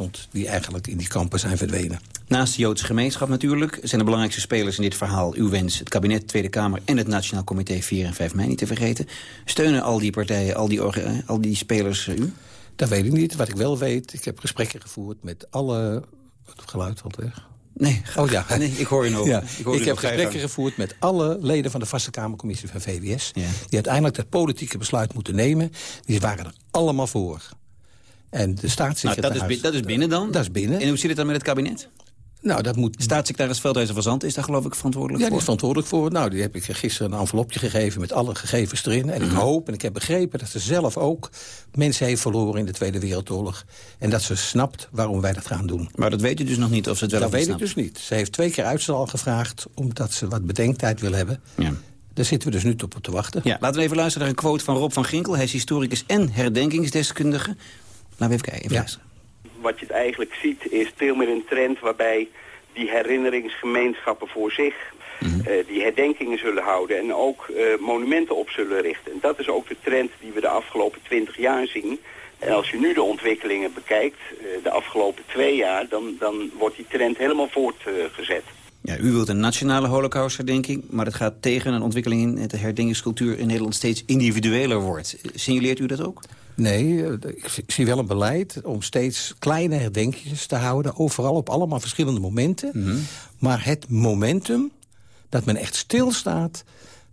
102.000 die eigenlijk in die kampen zijn verdwenen. Naast de Joodse gemeenschap natuurlijk zijn de belangrijkste spelers in dit verhaal uw wens. Het kabinet, Tweede Kamer en het Nationaal Comité 4 en 5 mei niet te vergeten. Steunen al die partijen, al die, eh, al die spelers eh, u? Dat weet ik niet. Wat ik wel weet, ik heb gesprekken gevoerd met alle... Het geluid valt weg. Nee, oh, ja. nee, ik hoor je nog. Ja. Ik hoor heb gesprekken gevoerd met alle leden van de Vaste Kamercommissie van VWS... die uiteindelijk dat politieke besluit moeten nemen. Die waren er allemaal voor. En de Nou, staatssecretaris... dat, is, dat is binnen dan? Dat is binnen. En hoe zit het dan met het kabinet? Nou, dat moet... Staatssecretaris Veldhuizen van Zand is daar geloof ik verantwoordelijk Ja, die is voor. verantwoordelijk voor. Nou, die heb ik gisteren een envelopje gegeven met alle gegevens erin. En ik Mhm. hoop en ik heb begrepen dat ze zelf ook mensen heeft verloren in de Tweede Wereldoorlog. En dat ze snapt waarom wij dat gaan doen. Maar dat weet u dus nog niet of ze het wel Dat of niet weet ik dus niet. Ze heeft twee keer uitstel al gevraagd omdat ze wat bedenktijd wil hebben. Ja. Daar zitten we dus nu op te wachten. Ja, laten we even luisteren naar een quote van Rob van Ginkel. Hij is historicus en herdenkingsdeskundige. Laten we even kijken, even luisteren. wat je het eigenlijk ziet is veel meer een trend waarbij die herinneringsgemeenschappen voor zich eh, die herdenkingen zullen houden en ook eh, monumenten op zullen richten. En dat is ook de trend die we de afgelopen twintig jaar zien. En als je nu de ontwikkelingen bekijkt, eh, de afgelopen twee jaar, dan, dan wordt die trend helemaal voortgezet. Ja, u wilt een nationale holocaustherdenking, maar het gaat tegen een ontwikkeling in dat de herdenkingscultuur in Nederland steeds individueler wordt. Signaleert u dat ook? Nee, eh, ik zie- wel een beleid om steeds kleine herdenkingen te houden. Overal op allemaal verschillende momenten. Mhm. Maar het momentum dat men echt stilstaat...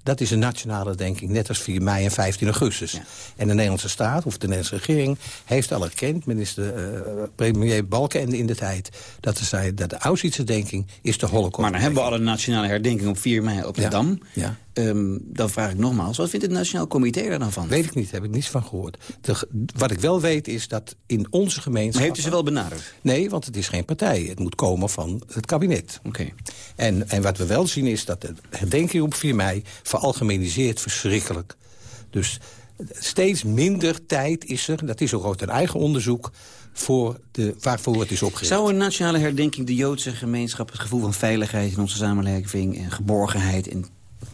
dat is een nationale herdenking, net als 4 mei en 15 augustus. En de Nederlandse staat, of de Nederlandse regering... heeft al erkend, minister eh, premier Balkenende in de tijd... dat ze zei dat de Auschwitz-herdenking is de holocaust. Maar dan hebben we al een nationale herdenking op 4 mei op de Ja, Dam. ja. Ehm, dan vraag ik nogmaals, wat vindt het Nationaal Comité daar dan van? Weet ik niet, daar heb ik niets van gehoord. De wat ik wel weet is dat in onze gemeenschap... Maar heeft u ze wel benaderd? Nee, want het is geen partij. Het moet komen van het kabinet. Oké. En, en wat we wel zien is dat de herdenking op 4 mei... veralgemeniseert verschrikkelijk. Dus steeds minder tijd is er, dat is ook uit een eigen onderzoek... Voor de, waarvoor het is opgericht. Zou een nationale herdenking de Joodse gemeenschap... het gevoel van veiligheid in onze samenleving... en geborgenheid en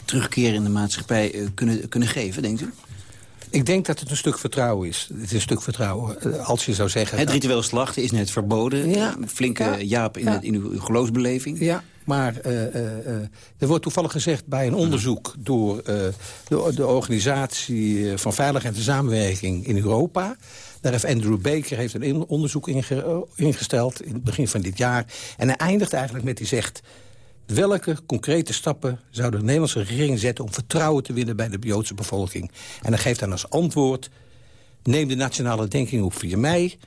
terugkeer in de maatschappij uh, kunnen, kunnen geven, denkt u? Ik denk dat het een stuk vertrouwen is. Het is een stuk vertrouwen. Uh, als je zou zeggen... Het ritueel slachten is net verboden. Ja, Flinke ja, Jaap in, ja. het, in uw, geloofsbeleving. Ja, maar uh, er wordt toevallig gezegd bij een onderzoek... door de, de Organisatie van Veiligheid en Samenwerking in Europa... Daar heeft Andrew Baker heeft een onderzoek inge ingesteld in het begin van dit jaar. En hij eindigt eigenlijk met, hij zegt... welke concrete stappen zou de Nederlandse regering zetten... om vertrouwen te winnen bij de Joodse bevolking? En hij geeft dan als antwoord... neem de nationale denking op 4 mei.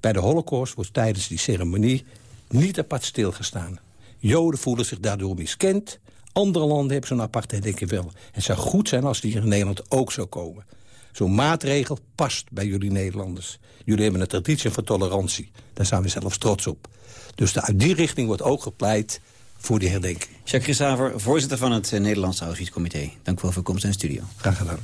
Bij de holocaust wordt tijdens die ceremonie niet apart stilgestaan. Joden voelen zich daardoor miskend. Andere landen hebben zo'n apartheid ik wel. Het zou goed zijn als die in Nederland ook zou komen. Zo'n maatregel past bij jullie Nederlanders. Jullie hebben een traditie van tolerantie. Daar zijn we zelfs trots op. Dus uit die richting wordt ook gepleit voor die herdenking. Jacques Christaver, voorzitter van het Nederlandse Auschwitz-comité. Dank u wel voor komst in de studio. Graag gedaan.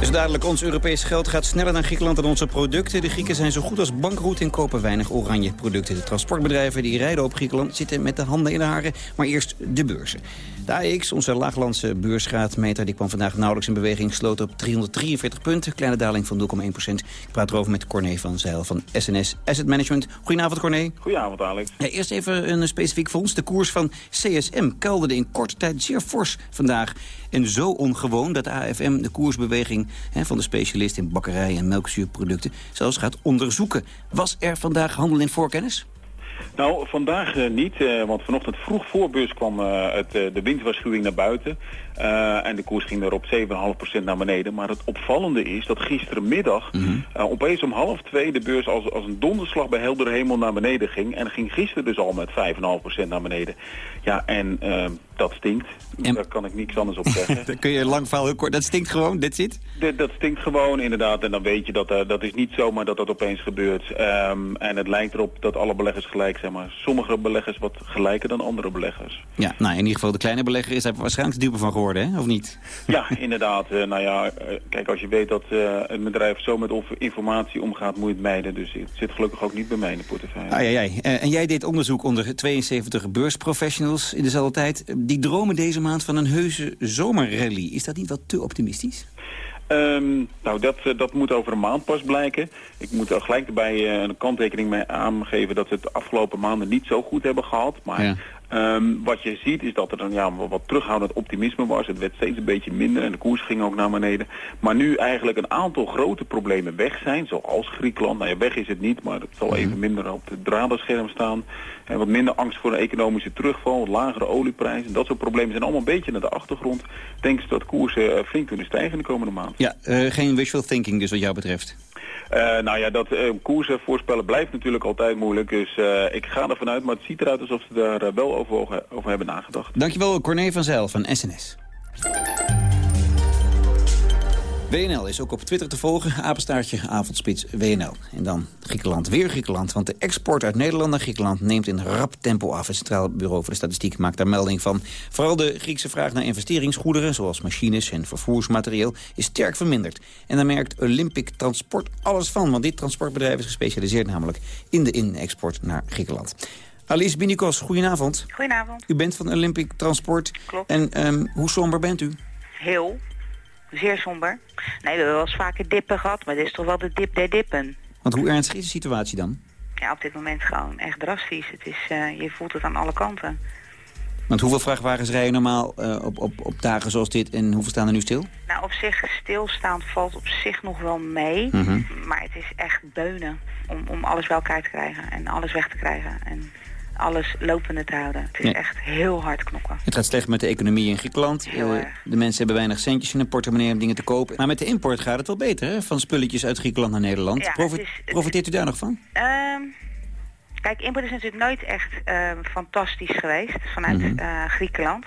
Dus duidelijk, ons Europees geld gaat sneller naar Griekenland dan onze producten. De Grieken zijn zo goed als bankroet en kopen weinig oranje producten. De transportbedrijven die rijden op Griekenland zitten met de handen in de haren. Maar eerst de beurzen. De AX, onze laaglandse beursgraadmeter, die kwam vandaag nauwelijks in beweging. Sloot op 343 punten, kleine daling van 0,1 procent. Ik praat erover met Corné van Zeil van SNS Asset Management. Goedenavond, Corné. Goedenavond, Alex. Ja, eerst even een specifiek voor ons. De koers van CSM kuilderde in korte tijd zeer fors vandaag. En zo ongewoon dat AFM de koersbeweging hè, van de specialist in bakkerij en melkzuurproducten zelfs gaat onderzoeken. Was er vandaag handel in voorkennis? Nou, vandaag uh, niet, uh, want vanochtend vroeg voor beurs kwam uh, het, de windwaarschuwing naar buiten. En de koers ging er op 7,5% naar beneden. Maar het opvallende is dat gisterenmiddag mm -hmm. opeens om half twee de beurs als, als een donderslag bij heldere hemel naar beneden ging. En ging gisteren dus al met 5,5% naar beneden. Ja, en dat stinkt. En... Daar kan ik niks anders op zeggen. Dan kun je lang verhaal heel kort. Dat stinkt gewoon, dit zit? Dat, stinkt gewoon, inderdaad. En dan weet je dat uh, dat is niet zomaar dat dat opeens gebeurt. Um, en het lijkt erop dat alle beleggers gelijk zijn. Maar sommige beleggers wat gelijker dan andere beleggers. Ja, nou in ieder geval de kleine belegger is daar waarschijnlijk dupe van hè? Of niet? Ja, inderdaad. Uh, nou ja, uh, kijk, als je weet dat een bedrijf zo met informatie omgaat, moet je het mijden. Dus het zit gelukkig ook niet bij mij in de portefeuille. Ah, ja, ja. en jij deed onderzoek onder 72 beursprofessionals in dezelfde tijd die dromen deze maand van een heuse zomerrally. Is dat niet wat te optimistisch? Um, nou, dat, dat moet over een maand pas blijken. Ik moet er gelijk uh, een kanttekening mee aangeven dat we het de afgelopen maanden niet zo goed hebben gehad. Maar ja. Um, wat je ziet is dat er een ja, wat terughoudend optimisme was. Het werd steeds een beetje minder en de koers ging ook naar beneden. Maar nu eigenlijk een aantal grote problemen weg zijn, zoals Griekenland. Nou ja, weg is het niet, maar het zal even minder op het radaarscherm staan. En wat minder angst voor een economische terugval, wat lagere olieprijzen. Dat soort problemen zijn allemaal een beetje naar de achtergrond. Denk dat koersen uh, flink kunnen stijgen de komende maand. Ja, uh, geen wishful thinking dus wat jou betreft. Uh, nou ja, dat uh, koersen voorspellen blijft natuurlijk altijd moeilijk. Dus uh, ik ga ervan uit, maar het ziet eruit alsof ze daar wel over, over hebben nagedacht. Dankjewel, Corné van Zijl van SNS. WNL is ook op Twitter te volgen. Apenstaartje, avondspits, WNL. En dan Griekenland, weer Griekenland. Want de export uit Nederland naar Griekenland neemt in rap tempo af. Het Centraal Bureau voor de Statistiek maakt daar melding van. Vooral de Griekse vraag naar investeringsgoederen... zoals machines en vervoersmaterieel, is sterk verminderd. En daar merkt Olympic Transport alles van. Want dit transportbedrijf is gespecialiseerd namelijk in de in-export naar Griekenland. Alice Binikos, goedenavond. Goedenavond. U bent van Olympic Transport. Klopt. En um, hoe somber bent u? Heel. Zeer somber. Nee, we hebben wel eens vaker dippen gehad, maar dit is toch wel de dip der dippen. Want hoe ernstig is de situatie dan? Ja, op dit moment gewoon echt drastisch. Het is, uh, je voelt het aan alle kanten. Want hoeveel vrachtwagens rijden normaal uh, op, op, op dagen zoals dit en hoeveel staan er nu stil? Nou, op zich stilstaan valt op zich nog wel mee. Mm -hmm. Maar het is echt beunen om, om alles bij elkaar te krijgen en alles weg te krijgen. En alles lopende te houden. Het is ja. echt heel hard knokken. Het gaat slecht met de economie in Griekenland. Heel uh, de mensen hebben weinig centjes in de portemonnee om dingen te kopen. Maar met de import gaat het wel beter, hè? Van spulletjes uit Griekenland naar Nederland. Ja, is, profiteert u daar nog van? Uh, kijk, import is natuurlijk nooit echt uh, fantastisch geweest vanuit mm -hmm. Griekenland.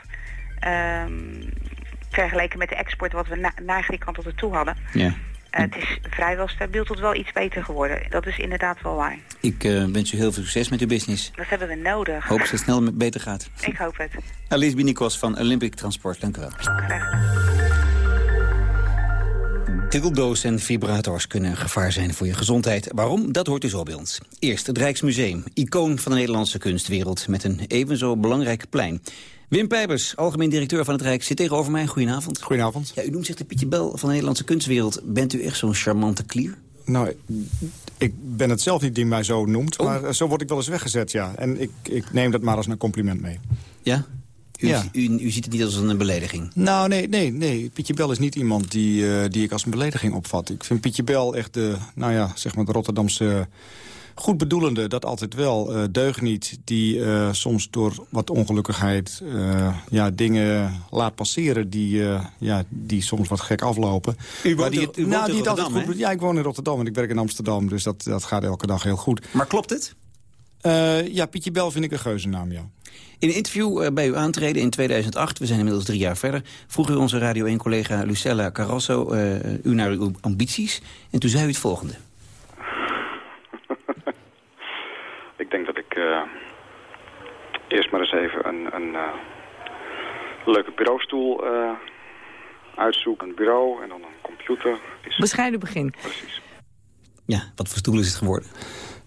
vergeleken met de export wat we na naar Griekenland tot ertoe hadden. Ja. Uh, het is vrijwel stabiel tot wel iets beter geworden. Dat is inderdaad wel waar. Ik uh, wens u heel veel succes met uw business. Dat hebben we nodig. Hoop dat het snel beter gaat. Ik hoop het. Alice Binikos van Olympic Transport, dank u wel. Graag Dildo's en vibrators kunnen een gevaar zijn voor je gezondheid. Waarom? Dat hoort u zo bij ons. Eerst het Rijksmuseum, icoon van de Nederlandse kunstwereld... met een evenzo belangrijk plein. Wim Pijbers, algemeen directeur van het Rijk, zit tegenover mij. Goedenavond. Goedenavond. Ja, u noemt zich de Pietje Bel van de Nederlandse kunstwereld. Bent u echt zo'n charmante klier? Nou, ik ben het zelf niet die mij zo noemt, maar eh, zo word ik wel eens weggezet, ja. En ik, ik neem dat maar als een compliment mee. Ja? U, Ja. u, u ziet het niet als een belediging? Nou, nee, nee, nee. Pietje Bel is niet iemand die, eh, die ik als een belediging opvat. Ik vind Pietje Bel echt de, nou ja, zeg maar de Rotterdamse bedoelende, dat altijd wel, eh deugniet... die eh, soms door wat ongelukkigheid eh, ja, dingen laat passeren... Die, eh, ja, die soms wat gek aflopen. U woont Maar die, in- u woont nou, in die Rotterdam, goed- Ja, ik woon in Rotterdam en ik werk in Amsterdam. Dus dat, dat gaat elke dag heel goed. Maar klopt het? Eh, ja, Pietje Bel vind ik een geuzennaam, ja. In een interview bij uw aantreden in 2008, we zijn inmiddels drie jaar verder... vroeg u onze Radio 1-collega Lucella Carrasso eh, u naar uw ambities. En toen zei u het volgende. Ik denk dat ik eh, eerst maar eens even een, een eh, leuke bureaustoel eh, uitzoek. Een bureau en dan een computer. Is Bescheiden begin. Ja, wat voor stoel is het geworden?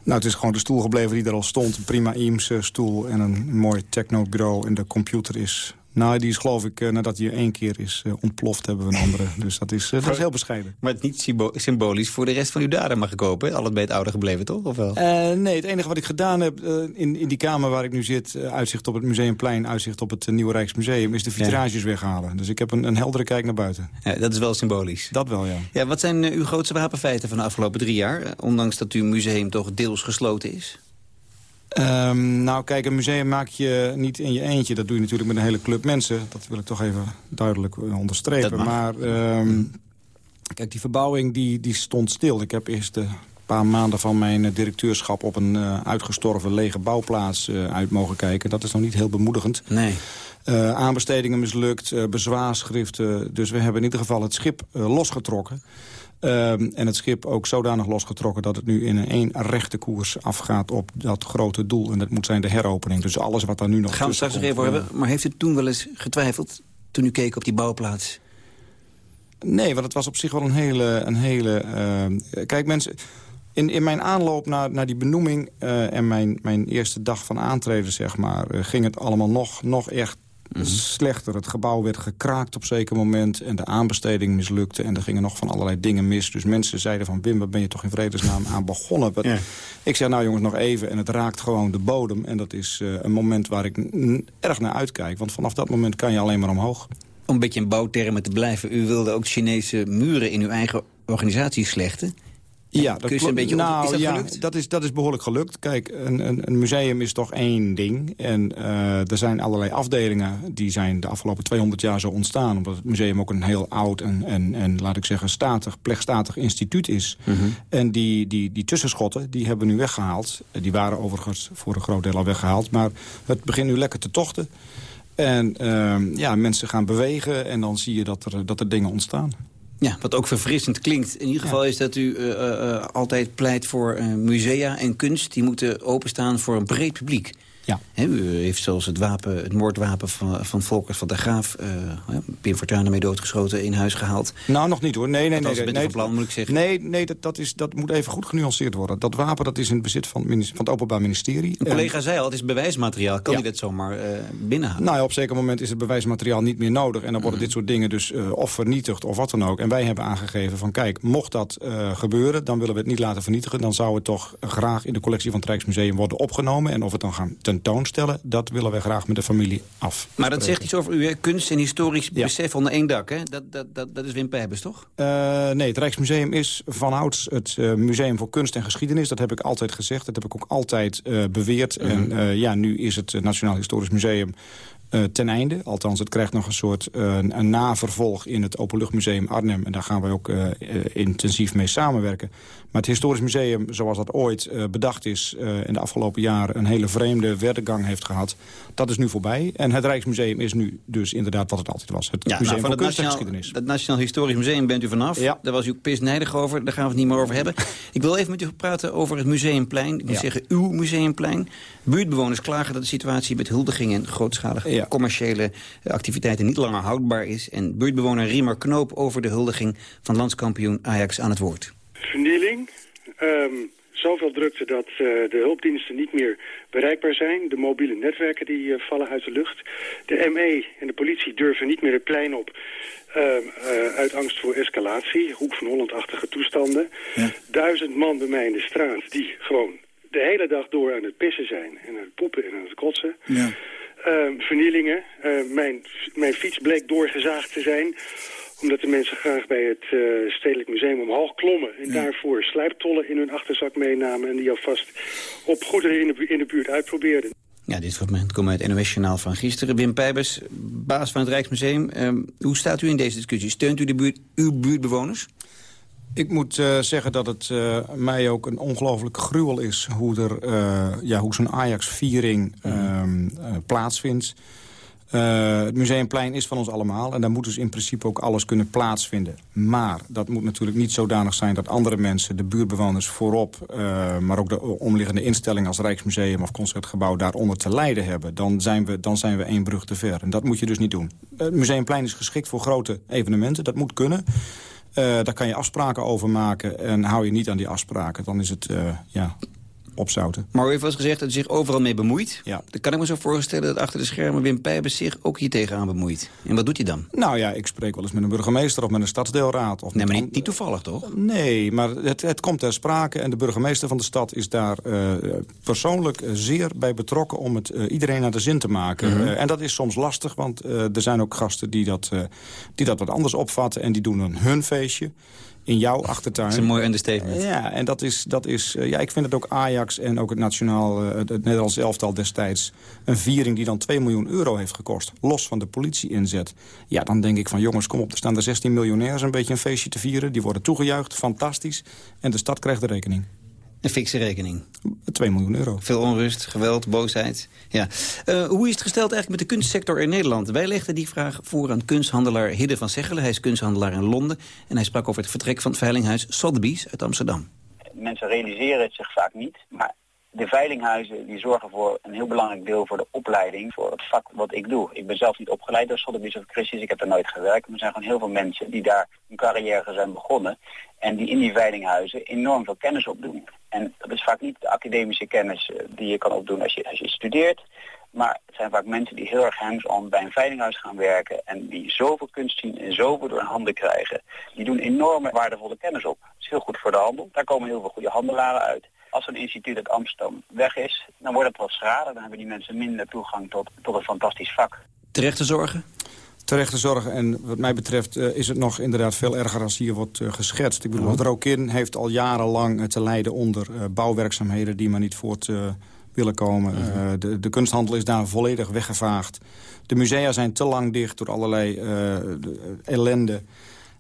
Nou, het is gewoon de stoel gebleven die er al stond. Een prima Eames stoel en een mooi technobureau. En de computer is... Nou, die is geloof ik, eh, nadat die één keer is eh, ontploft, hebben we een andere. Dus dat is, eh, dat is heel bescheiden. Maar het is niet symbo- symbolisch voor de rest van uw daden mag kopen. Altijd bij het oude gebleven, toch? Of wel? Nee, het enige wat ik gedaan heb in, in die kamer waar ik nu zit... uitzicht op het Museumplein, uitzicht op het Nieuwe Rijksmuseum... is de vitrages weghalen. Dus ik heb een, een heldere kijk naar buiten. Ja, dat is wel symbolisch. Dat wel, ja. Ja, wat zijn uw grootste wapenfeiten van de afgelopen drie jaar? Ondanks dat uw museum toch deels gesloten is? Ehm, nou, kijk, een museum maak je niet in je eentje. Dat doe je natuurlijk met een hele club mensen. Dat wil ik toch even duidelijk eh, onderstrepen. Maar ehm, kijk, die verbouwing die, die stond stil. Ik heb eerst een paar maanden van mijn eh, directeurschap... op een eh, uitgestorven lege bouwplaats uit mogen kijken. Dat is nog niet heel bemoedigend. Nee. Eh, aanbestedingen mislukt, bezwaarschriften. Dus we hebben in ieder geval het schip losgetrokken. Ehm, en het schip ook zodanig losgetrokken dat het nu in een één rechte koers afgaat op dat grote doel. En dat moet zijn de heropening. Dus alles wat daar nu nog Gaan we straks nog even hebben. Maar heeft u toen wel eens getwijfeld, toen u keek op die bouwplaats? Nee, want het was op zich wel een hele... Een hele eh, kijk, mensen... In, in mijn aanloop naar, naar die benoeming eh, en mijn, mijn eerste dag van aantreden, zeg maar... eh, ging het allemaal nog, nog echt slechter. Het gebouw werd gekraakt op zeker moment en de aanbesteding mislukte... en er gingen nog van allerlei dingen mis. Dus mensen zeiden van, Wim, waar ben je toch in vredesnaam aan begonnen? Ik zeg, nou jongens, nog even. En het raakt gewoon de bodem. En dat is eh, een moment waar ik erg naar uitkijk. Want vanaf dat moment kan je alleen maar omhoog. Om een beetje in bouwtermen te blijven. U wilde ook Chinese muren in uw eigen organisatie slechten. Ja, ze klopt. een beetje nou, is dat ja, gelukt? Dat is, dat is behoorlijk gelukt. Kijk, een, een, een museum is toch één ding. En eh, er zijn allerlei afdelingen die zijn de afgelopen 200 jaar zo ontstaan. Omdat het museum ook een heel oud en, en, en laat ik zeggen, statig, pleegstatig instituut is. Mhm. En die, die, die tussenschotten, die hebben we nu weggehaald. Eh, Die waren overigens voor een groot deel al weggehaald. Maar het begint nu lekker te tochten. En ehm, ja, mensen gaan bewegen en dan zie je dat er, dat er dingen ontstaan. Ja, wat ook verfrissend klinkt. In ieder geval is dat u eh, eh, eh, altijd pleit voor musea en kunst. Die moeten openstaan voor een breed publiek. Ja. u heeft zoals het, wapen, het moordwapen van, van Volkers van der Graaf... eh, Pim Fortuyn mee doodgeschoten in huis gehaald. Nou, nog niet hoor. Nee, nee, nee. Althans, nee, nee, plan, moet ik zeggen. Nee, nee dat, dat, is, dat moet even goed genuanceerd worden. Dat wapen dat is in het bezit van, van het Openbaar Ministerie. Een collega zei al, het is bewijsmateriaal. Kan Ja. hij dat zomaar eh, binnenhalen? Nou ja, op een zeker moment is het bewijsmateriaal niet meer nodig. En dan worden dit soort dingen dus eh, of vernietigd of wat dan ook. En wij hebben aangegeven van kijk, mocht dat gebeuren... dan willen we het niet laten vernietigen. Dan zou het toch graag in de collectie van het Rijksmuseum worden opgenomen. En of het dan gaan tentoonstellen, dat willen wij graag met de familie af. Maar dat zegt iets over u, hè? kunst en historisch besef onder één dak. Hè? Dat, dat, dat, dat is Wim Pijbers, toch? Eh, nee, het Rijksmuseum is vanouds het eh, Museum voor Kunst en Geschiedenis. Dat heb ik altijd gezegd, dat heb ik ook altijd eh, beweerd. En eh, ja, nu is het Nationaal Historisch Museum ten einde. Althans, het krijgt nog een soort een navervolg in het Openluchtmuseum Arnhem. En daar gaan wij ook intensief mee samenwerken. Maar het Historisch Museum, zoals dat ooit eh, bedacht is... eh, in de afgelopen jaren een hele vreemde werdegang heeft gehad... dat is nu voorbij. En het Rijksmuseum is nu dus inderdaad wat het altijd was. Het Ja, Museum nou, van voor het Kunst en Nationaal, Geschiedenis. het Nationaal Historisch Museum bent u vanaf. Ja. Daar was u ook pisnijdig over. Daar gaan we het niet meer over hebben. Ik wil even met u praten over het Museumplein. Ik moet Ja. zeggen, uw Museumplein. Buurtbewoners klagen dat de situatie met huldigingen en grootschalige commerciële eh, activiteiten niet langer houdbaar is. En buurtbewoner Riemer Knoop over de huldiging van landskampioen Ajax aan het woord. Vernieling. Ehm, zoveel drukte dat eh, de hulpdiensten niet meer bereikbaar zijn. De mobiele netwerken die eh, vallen uit de lucht. De ME en de politie durven niet meer het plein op. ehm, eh, uit angst voor escalatie, hoek van Holland-achtige toestanden. Duizend man bij mij in de straat die gewoon de hele dag door aan het pissen zijn. En aan het poepen en aan het kotsen. Ja. Ehm, vernielingen. Mijn, mijn fiets bleek doorgezaagd te zijn omdat de mensen graag bij het eh, Stedelijk Museum omhoog klommen... en daarvoor slijptollen in hun achterzak meenamen... en die alvast op goederen in de, in de buurt uitprobeerden. Ja, dit fragment komt uit het NOS-journaal van gisteren. Wim Pijbers, baas van het Rijksmuseum. Ehm, hoe staat u in deze discussie? Steunt u de buurt, uw buurtbewoners? Ik moet eh, zeggen dat het eh, mij ook een ongelooflijke gruwel is... hoe, er, eh, ja, hoe zo'n Ajax-viering ehm, eh, plaatsvindt. Eh, het Museumplein is van ons allemaal. En daar moet dus in principe ook alles kunnen plaatsvinden. Maar dat moet natuurlijk niet zodanig zijn dat andere mensen... de buurtbewoners voorop, eh, maar ook de omliggende instellingen... als Rijksmuseum of Concertgebouw daaronder te lijden hebben. Dan zijn, we, dan zijn we één brug te ver. En dat moet je dus niet doen. Het Museumplein is geschikt voor grote evenementen. Dat moet kunnen. Eh, daar kan je afspraken over maken. En hou je niet aan die afspraken, dan is het ja, opzouten. Maar u heeft wel eens gezegd dat u zich overal mee bemoeit. Ja. Dan kan ik me zo voorstellen dat achter de schermen Wim Pijbers zich ook hier tegenaan bemoeit. En wat doet hij dan? Nou ja, ik spreek wel eens met een burgemeester of met een stadsdeelraad. Of Nee, maar niet, niet toevallig, toch? Nee, maar het, het komt ter sprake en de burgemeester van de stad is daar eh, persoonlijk eh, zeer bij betrokken om het eh, iedereen naar de zin te maken. Mhm. En dat is soms lastig, want er zijn ook gasten die dat, die dat wat anders opvatten en die doen een hun feestje in jouw achtertuin. Dat is een mooi understatement. Ja, en dat is, dat is eh, ja, ik vind het ook Ajax en ook het nationaal, eh, het, het Nederlands elftal destijds... een viering die dan 2 miljoen euro heeft gekost, los van de politie-inzet. Ja, dan denk ik van jongens, kom op, er staan er 16 miljonairs een beetje een feestje te vieren. Die worden toegejuicht, fantastisch. En de stad krijgt de rekening. Een fikse rekening. 2 miljoen euro. Veel onrust, geweld, boosheid. Ja. Eh, hoe is het gesteld eigenlijk met de kunstsector in Nederland? Wij legden die vraag voor aan kunsthandelaar Hidde van Zeggelen. Hij is kunsthandelaar in Londen. En hij sprak over het vertrek van het veilinghuis Sotheby's uit Amsterdam. Mensen realiseren het zich vaak niet, maar de veilinghuizen die zorgen voor een heel belangrijk deel voor de opleiding, voor het vak wat ik doe. Ik ben zelf niet opgeleid door Sotheby's of Christie's, ik heb daar nooit gewerkt. Maar er zijn gewoon heel veel mensen die daar hun carrière zijn begonnen en die in die veilinghuizen enorm veel kennis opdoen. En dat is vaak niet de academische kennis eh, die je kan opdoen als je, als je studeert, maar het zijn vaak mensen die heel erg hands-on bij een veilinghuis gaan werken en die zoveel kunst zien en zoveel door hun handen krijgen. Die doen enorme waardevolle kennis op. Dat is heel goed voor de handel. Daar komen heel veel goede handelaren uit. Als zo'n instituut uit Amsterdam weg is, dan wordt het wat schrader. Dan hebben die mensen minder toegang tot, tot een fantastisch vak. Terechte zorgen? Terechte zorgen. En wat mij betreft eh, is het nog inderdaad veel erger als hier wordt eh, geschetst. Ik bedoel, het Rokin heeft al jarenlang te lijden onder eh, bouwwerkzaamheden... die maar niet voort willen komen. Eh, de, de kunsthandel is daar volledig weggevaagd. De musea zijn te lang dicht door allerlei eh, de- ellende.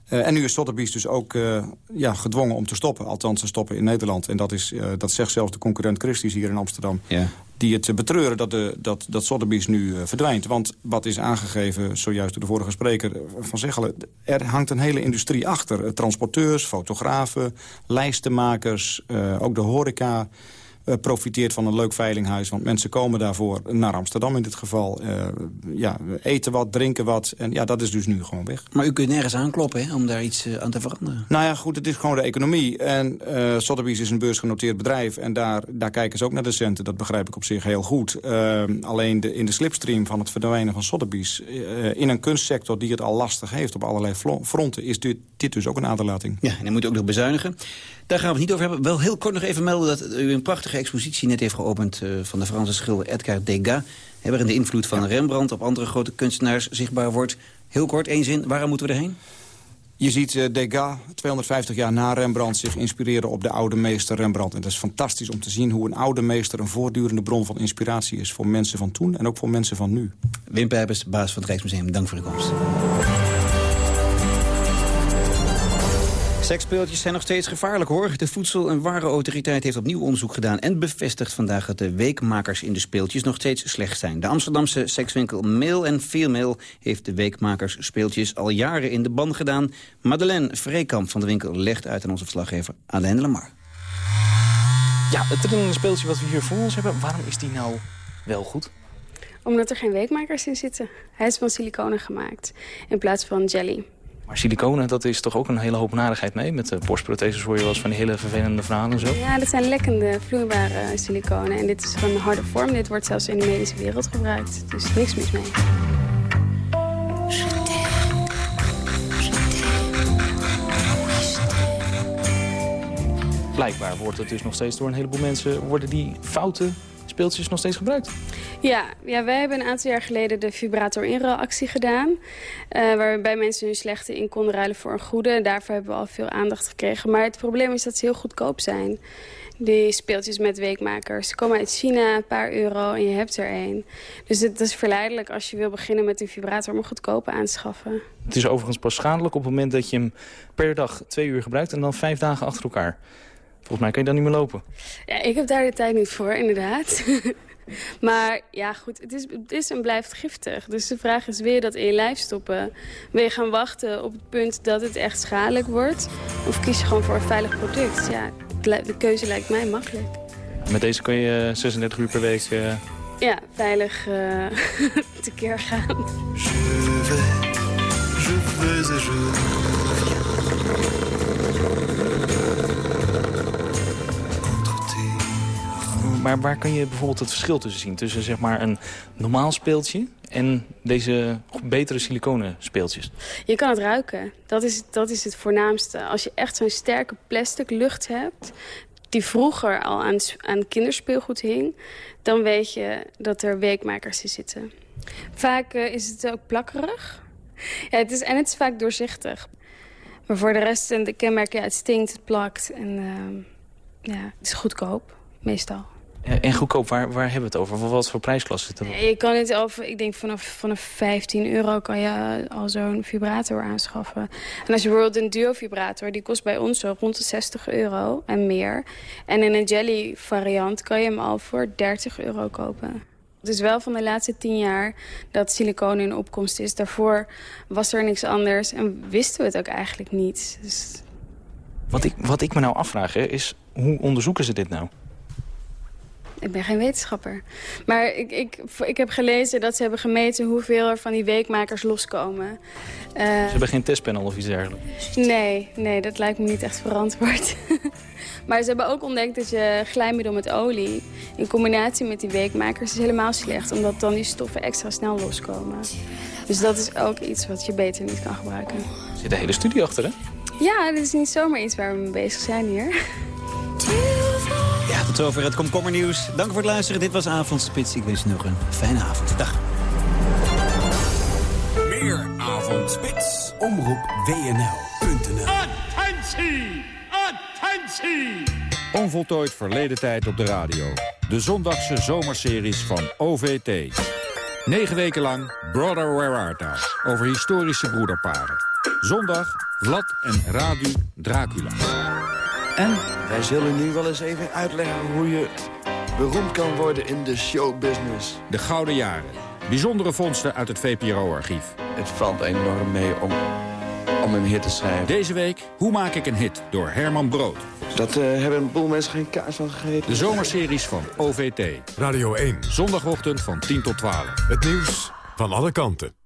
Eh, en nu is Sotheby's dus ook eh, ja, gedwongen om te stoppen. Althans, te stoppen in Nederland. En dat, is, eh, dat zegt zelfs de concurrent Christie's hier in Amsterdam. Ja. Die het betreuren dat, de, dat, dat Sotheby's nu verdwijnt. Want wat is aangegeven, zojuist door de vorige spreker van Zeggelen... er hangt een hele industrie achter. Transporteurs, fotografen, lijstenmakers, ook de horeca... eh, profiteert van een leuk veilinghuis. Want mensen komen daarvoor naar Amsterdam in dit geval. eh, ja, eten wat, drinken wat. En ja, dat is dus nu gewoon weg. Maar u kunt nergens aankloppen hè, om daar iets eh, aan te veranderen. Nou ja, goed, het is gewoon de economie. En eh Sotheby's is een beursgenoteerd bedrijf. En daar, daar kijken ze ook naar de centen. Dat begrijp ik op zich heel goed. Eh, alleen de, in de slipstream van het verdwijnen van Sotheby's... in een kunstsector die het al lastig heeft op allerlei fronten... is dit, dit dus ook een aderlating. Ja, en dan moet u ook nog bezuinigen. Daar gaan we het niet over hebben. Wel heel kort nog even melden dat u een prachtige expositie net heeft geopend... eh, van de Franse schilder Edgar Degas. hè, Waarin de invloed van Rembrandt op andere grote kunstenaars zichtbaar wordt. Heel kort, één zin. Waarom moeten we erheen? Je ziet eh, Degas, 250 jaar na Rembrandt, zich inspireren op de oude meester Rembrandt. En dat is fantastisch om te zien hoe een oude meester... een voortdurende bron van inspiratie is voor mensen van toen... en ook voor mensen van nu. Wim Pijpers, baas van het Rijksmuseum. Dank voor uw komst. Seksspeeltjes zijn nog steeds gevaarlijk hoor. De Voedsel- en Warenautoriteit heeft opnieuw onderzoek gedaan... en bevestigt vandaag dat de weekmakers in de speeltjes nog steeds slecht zijn. De Amsterdamse sekswinkel Mail en Female heeft de weekmakers speeltjes al jaren in de ban gedaan. Madeleine Vreekamp van de winkel legt uit aan onze verslaggever Alain Lamar. Ja, het trillende speeltje wat we hier voor ons hebben, waarom is die nou wel goed? Omdat er geen weekmakers in zitten. Hij is van siliconen gemaakt in plaats van jelly. Maar siliconen, dat is toch ook een hele hoop narigheid mee? Met de borstprotheses hoor je wel eens van die hele vervelende verhalen en zo. Ja, dat zijn lekkende vloeibare siliconen. En dit is van een harde vorm. Dit wordt zelfs in de medische wereld gebruikt. Dus niks mis mee. Blijkbaar wordt het dus nog steeds door een heleboel mensen... worden die foute speeltjes nog steeds gebruikt. Ja, ja, wij hebben een aantal jaar geleden de vibrator inruilactie gedaan. eh, waarbij mensen hun slechte in konden ruilen voor een goede. Daarvoor hebben we al veel aandacht gekregen. Maar het probleem is dat ze heel goedkoop zijn. Die speeltjes met weekmakers. Ze komen uit China, een paar euro en je hebt er één. Dus het is verleidelijk als je wil beginnen met een vibrator om een goedkope aan te schaffen. Het is overigens pas schadelijk op het moment dat je hem per dag twee uur gebruikt... en dan vijf dagen achter elkaar. Volgens mij kan je dan niet meer lopen. Ja, ik heb daar de tijd niet voor, inderdaad. maar ja, goed, het is, het is en blijft giftig. Dus de vraag is, wil je dat in je lijf stoppen? Wil je gaan wachten op het punt dat het echt schadelijk wordt? Of kies je gewoon voor een veilig product? Ja, de keuze lijkt mij makkelijk. Met deze kun je eh, 36 uur per week... eh, Ja, veilig eh tekeer gaan. Je vais et je Maar waar kun je bijvoorbeeld het verschil tussen zien? Tussen zeg maar een normaal speeltje en deze betere siliconen speeltjes? Je kan het ruiken. Dat is, dat is het voornaamste. Als je echt zo'n sterke plastic lucht hebt... die vroeger al aan, aan kinderspeelgoed hing... dan weet je dat er weekmakers in zitten. Vaak eh, is het ook plakkerig. Ja, het is, en het is vaak doorzichtig. Maar voor de rest zijn de kenmerken... Ja, het stinkt, het plakt en ehm, ja, het is goedkoop, meestal. Eh, En goedkoop, waar, waar hebben we het over? Wat voor prijsklasse zit er? Je kan het al, ik denk vanaf, vanaf 15 euro kan je al zo'n vibrator aanschaffen. En als je bijvoorbeeld een duo-vibrator, die kost bij ons zo rond de 60 euro en meer. En in een jelly variant kan je hem al voor 30 euro kopen. Het is wel van de laatste 10 jaar dat siliconen in opkomst is. Daarvoor was er niks anders en wisten we het ook eigenlijk niet. Dus Wat ik, wat ik me nou afvraag hè, is, hoe onderzoeken ze dit nou? Ik ben geen wetenschapper. Maar ik, ik, ik heb gelezen dat ze hebben gemeten hoeveel er van die weekmakers loskomen. Eh, Ze hebben geen testpanel of iets dergelijks. nee, nee, dat lijkt me niet echt verantwoord. maar ze hebben ook ontdekt dat je glijmiddel met olie... in combinatie met die weekmakers is helemaal slecht... omdat dan die stoffen extra snel loskomen. Dus dat is ook iets wat je beter niet kan gebruiken. Er zit een hele studie achter, hè? Ja, dit is niet zomaar iets waar we mee bezig zijn hier. Ja, tot zover het komkommernieuws. Dank voor het luisteren. Dit was Avondspits. Ik wens je nog een fijne avond. Dag. Meer avondspits. Omroep WNL.nl Attentie! Attentie! Onvoltooid verleden tijd op de radio. De zondagse zomerseries van OVT. Negen weken lang Brother Where Art Thou? Over historische broederparen. Zondag Vlad en Radu Dracula. En wij zullen nu wel eens even uitleggen hoe je beroemd kan worden in de showbusiness. De Gouden Jaren. Bijzondere vondsten uit het VPRO-archief. Het valt enorm mee om, om een hit te schrijven. Deze week Hoe maak ik een hit door Herman Brood. Dat eh, hebben een boel mensen geen kaas van gegeten. De zomerseries van OVT. Radio 1. Zondagochtend van 10 tot 12. Het nieuws van alle kanten.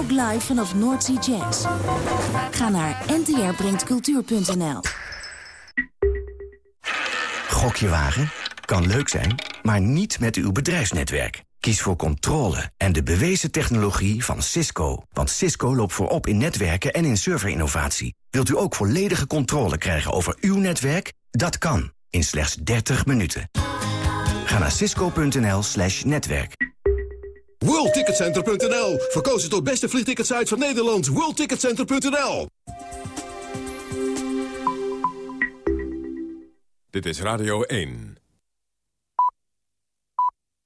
Ook live vanaf Noordsea Jazz. Ga naar ntrbrengtcultuur.nl Gokje wagen? Kan leuk zijn, maar niet met uw bedrijfsnetwerk. Kies voor controle en de bewezen technologie van Cisco. Want Cisco loopt voorop in netwerken en in serverinnovatie. Wilt u ook volledige controle krijgen over uw netwerk? Dat kan, in slechts 30 minuten. Ga naar cisco.nl slash netwerk. WorldTicketCenter.nl. Verkozen tot beste vliegticketsite van Nederland. WorldTicketCenter.nl. Dit is Radio 1.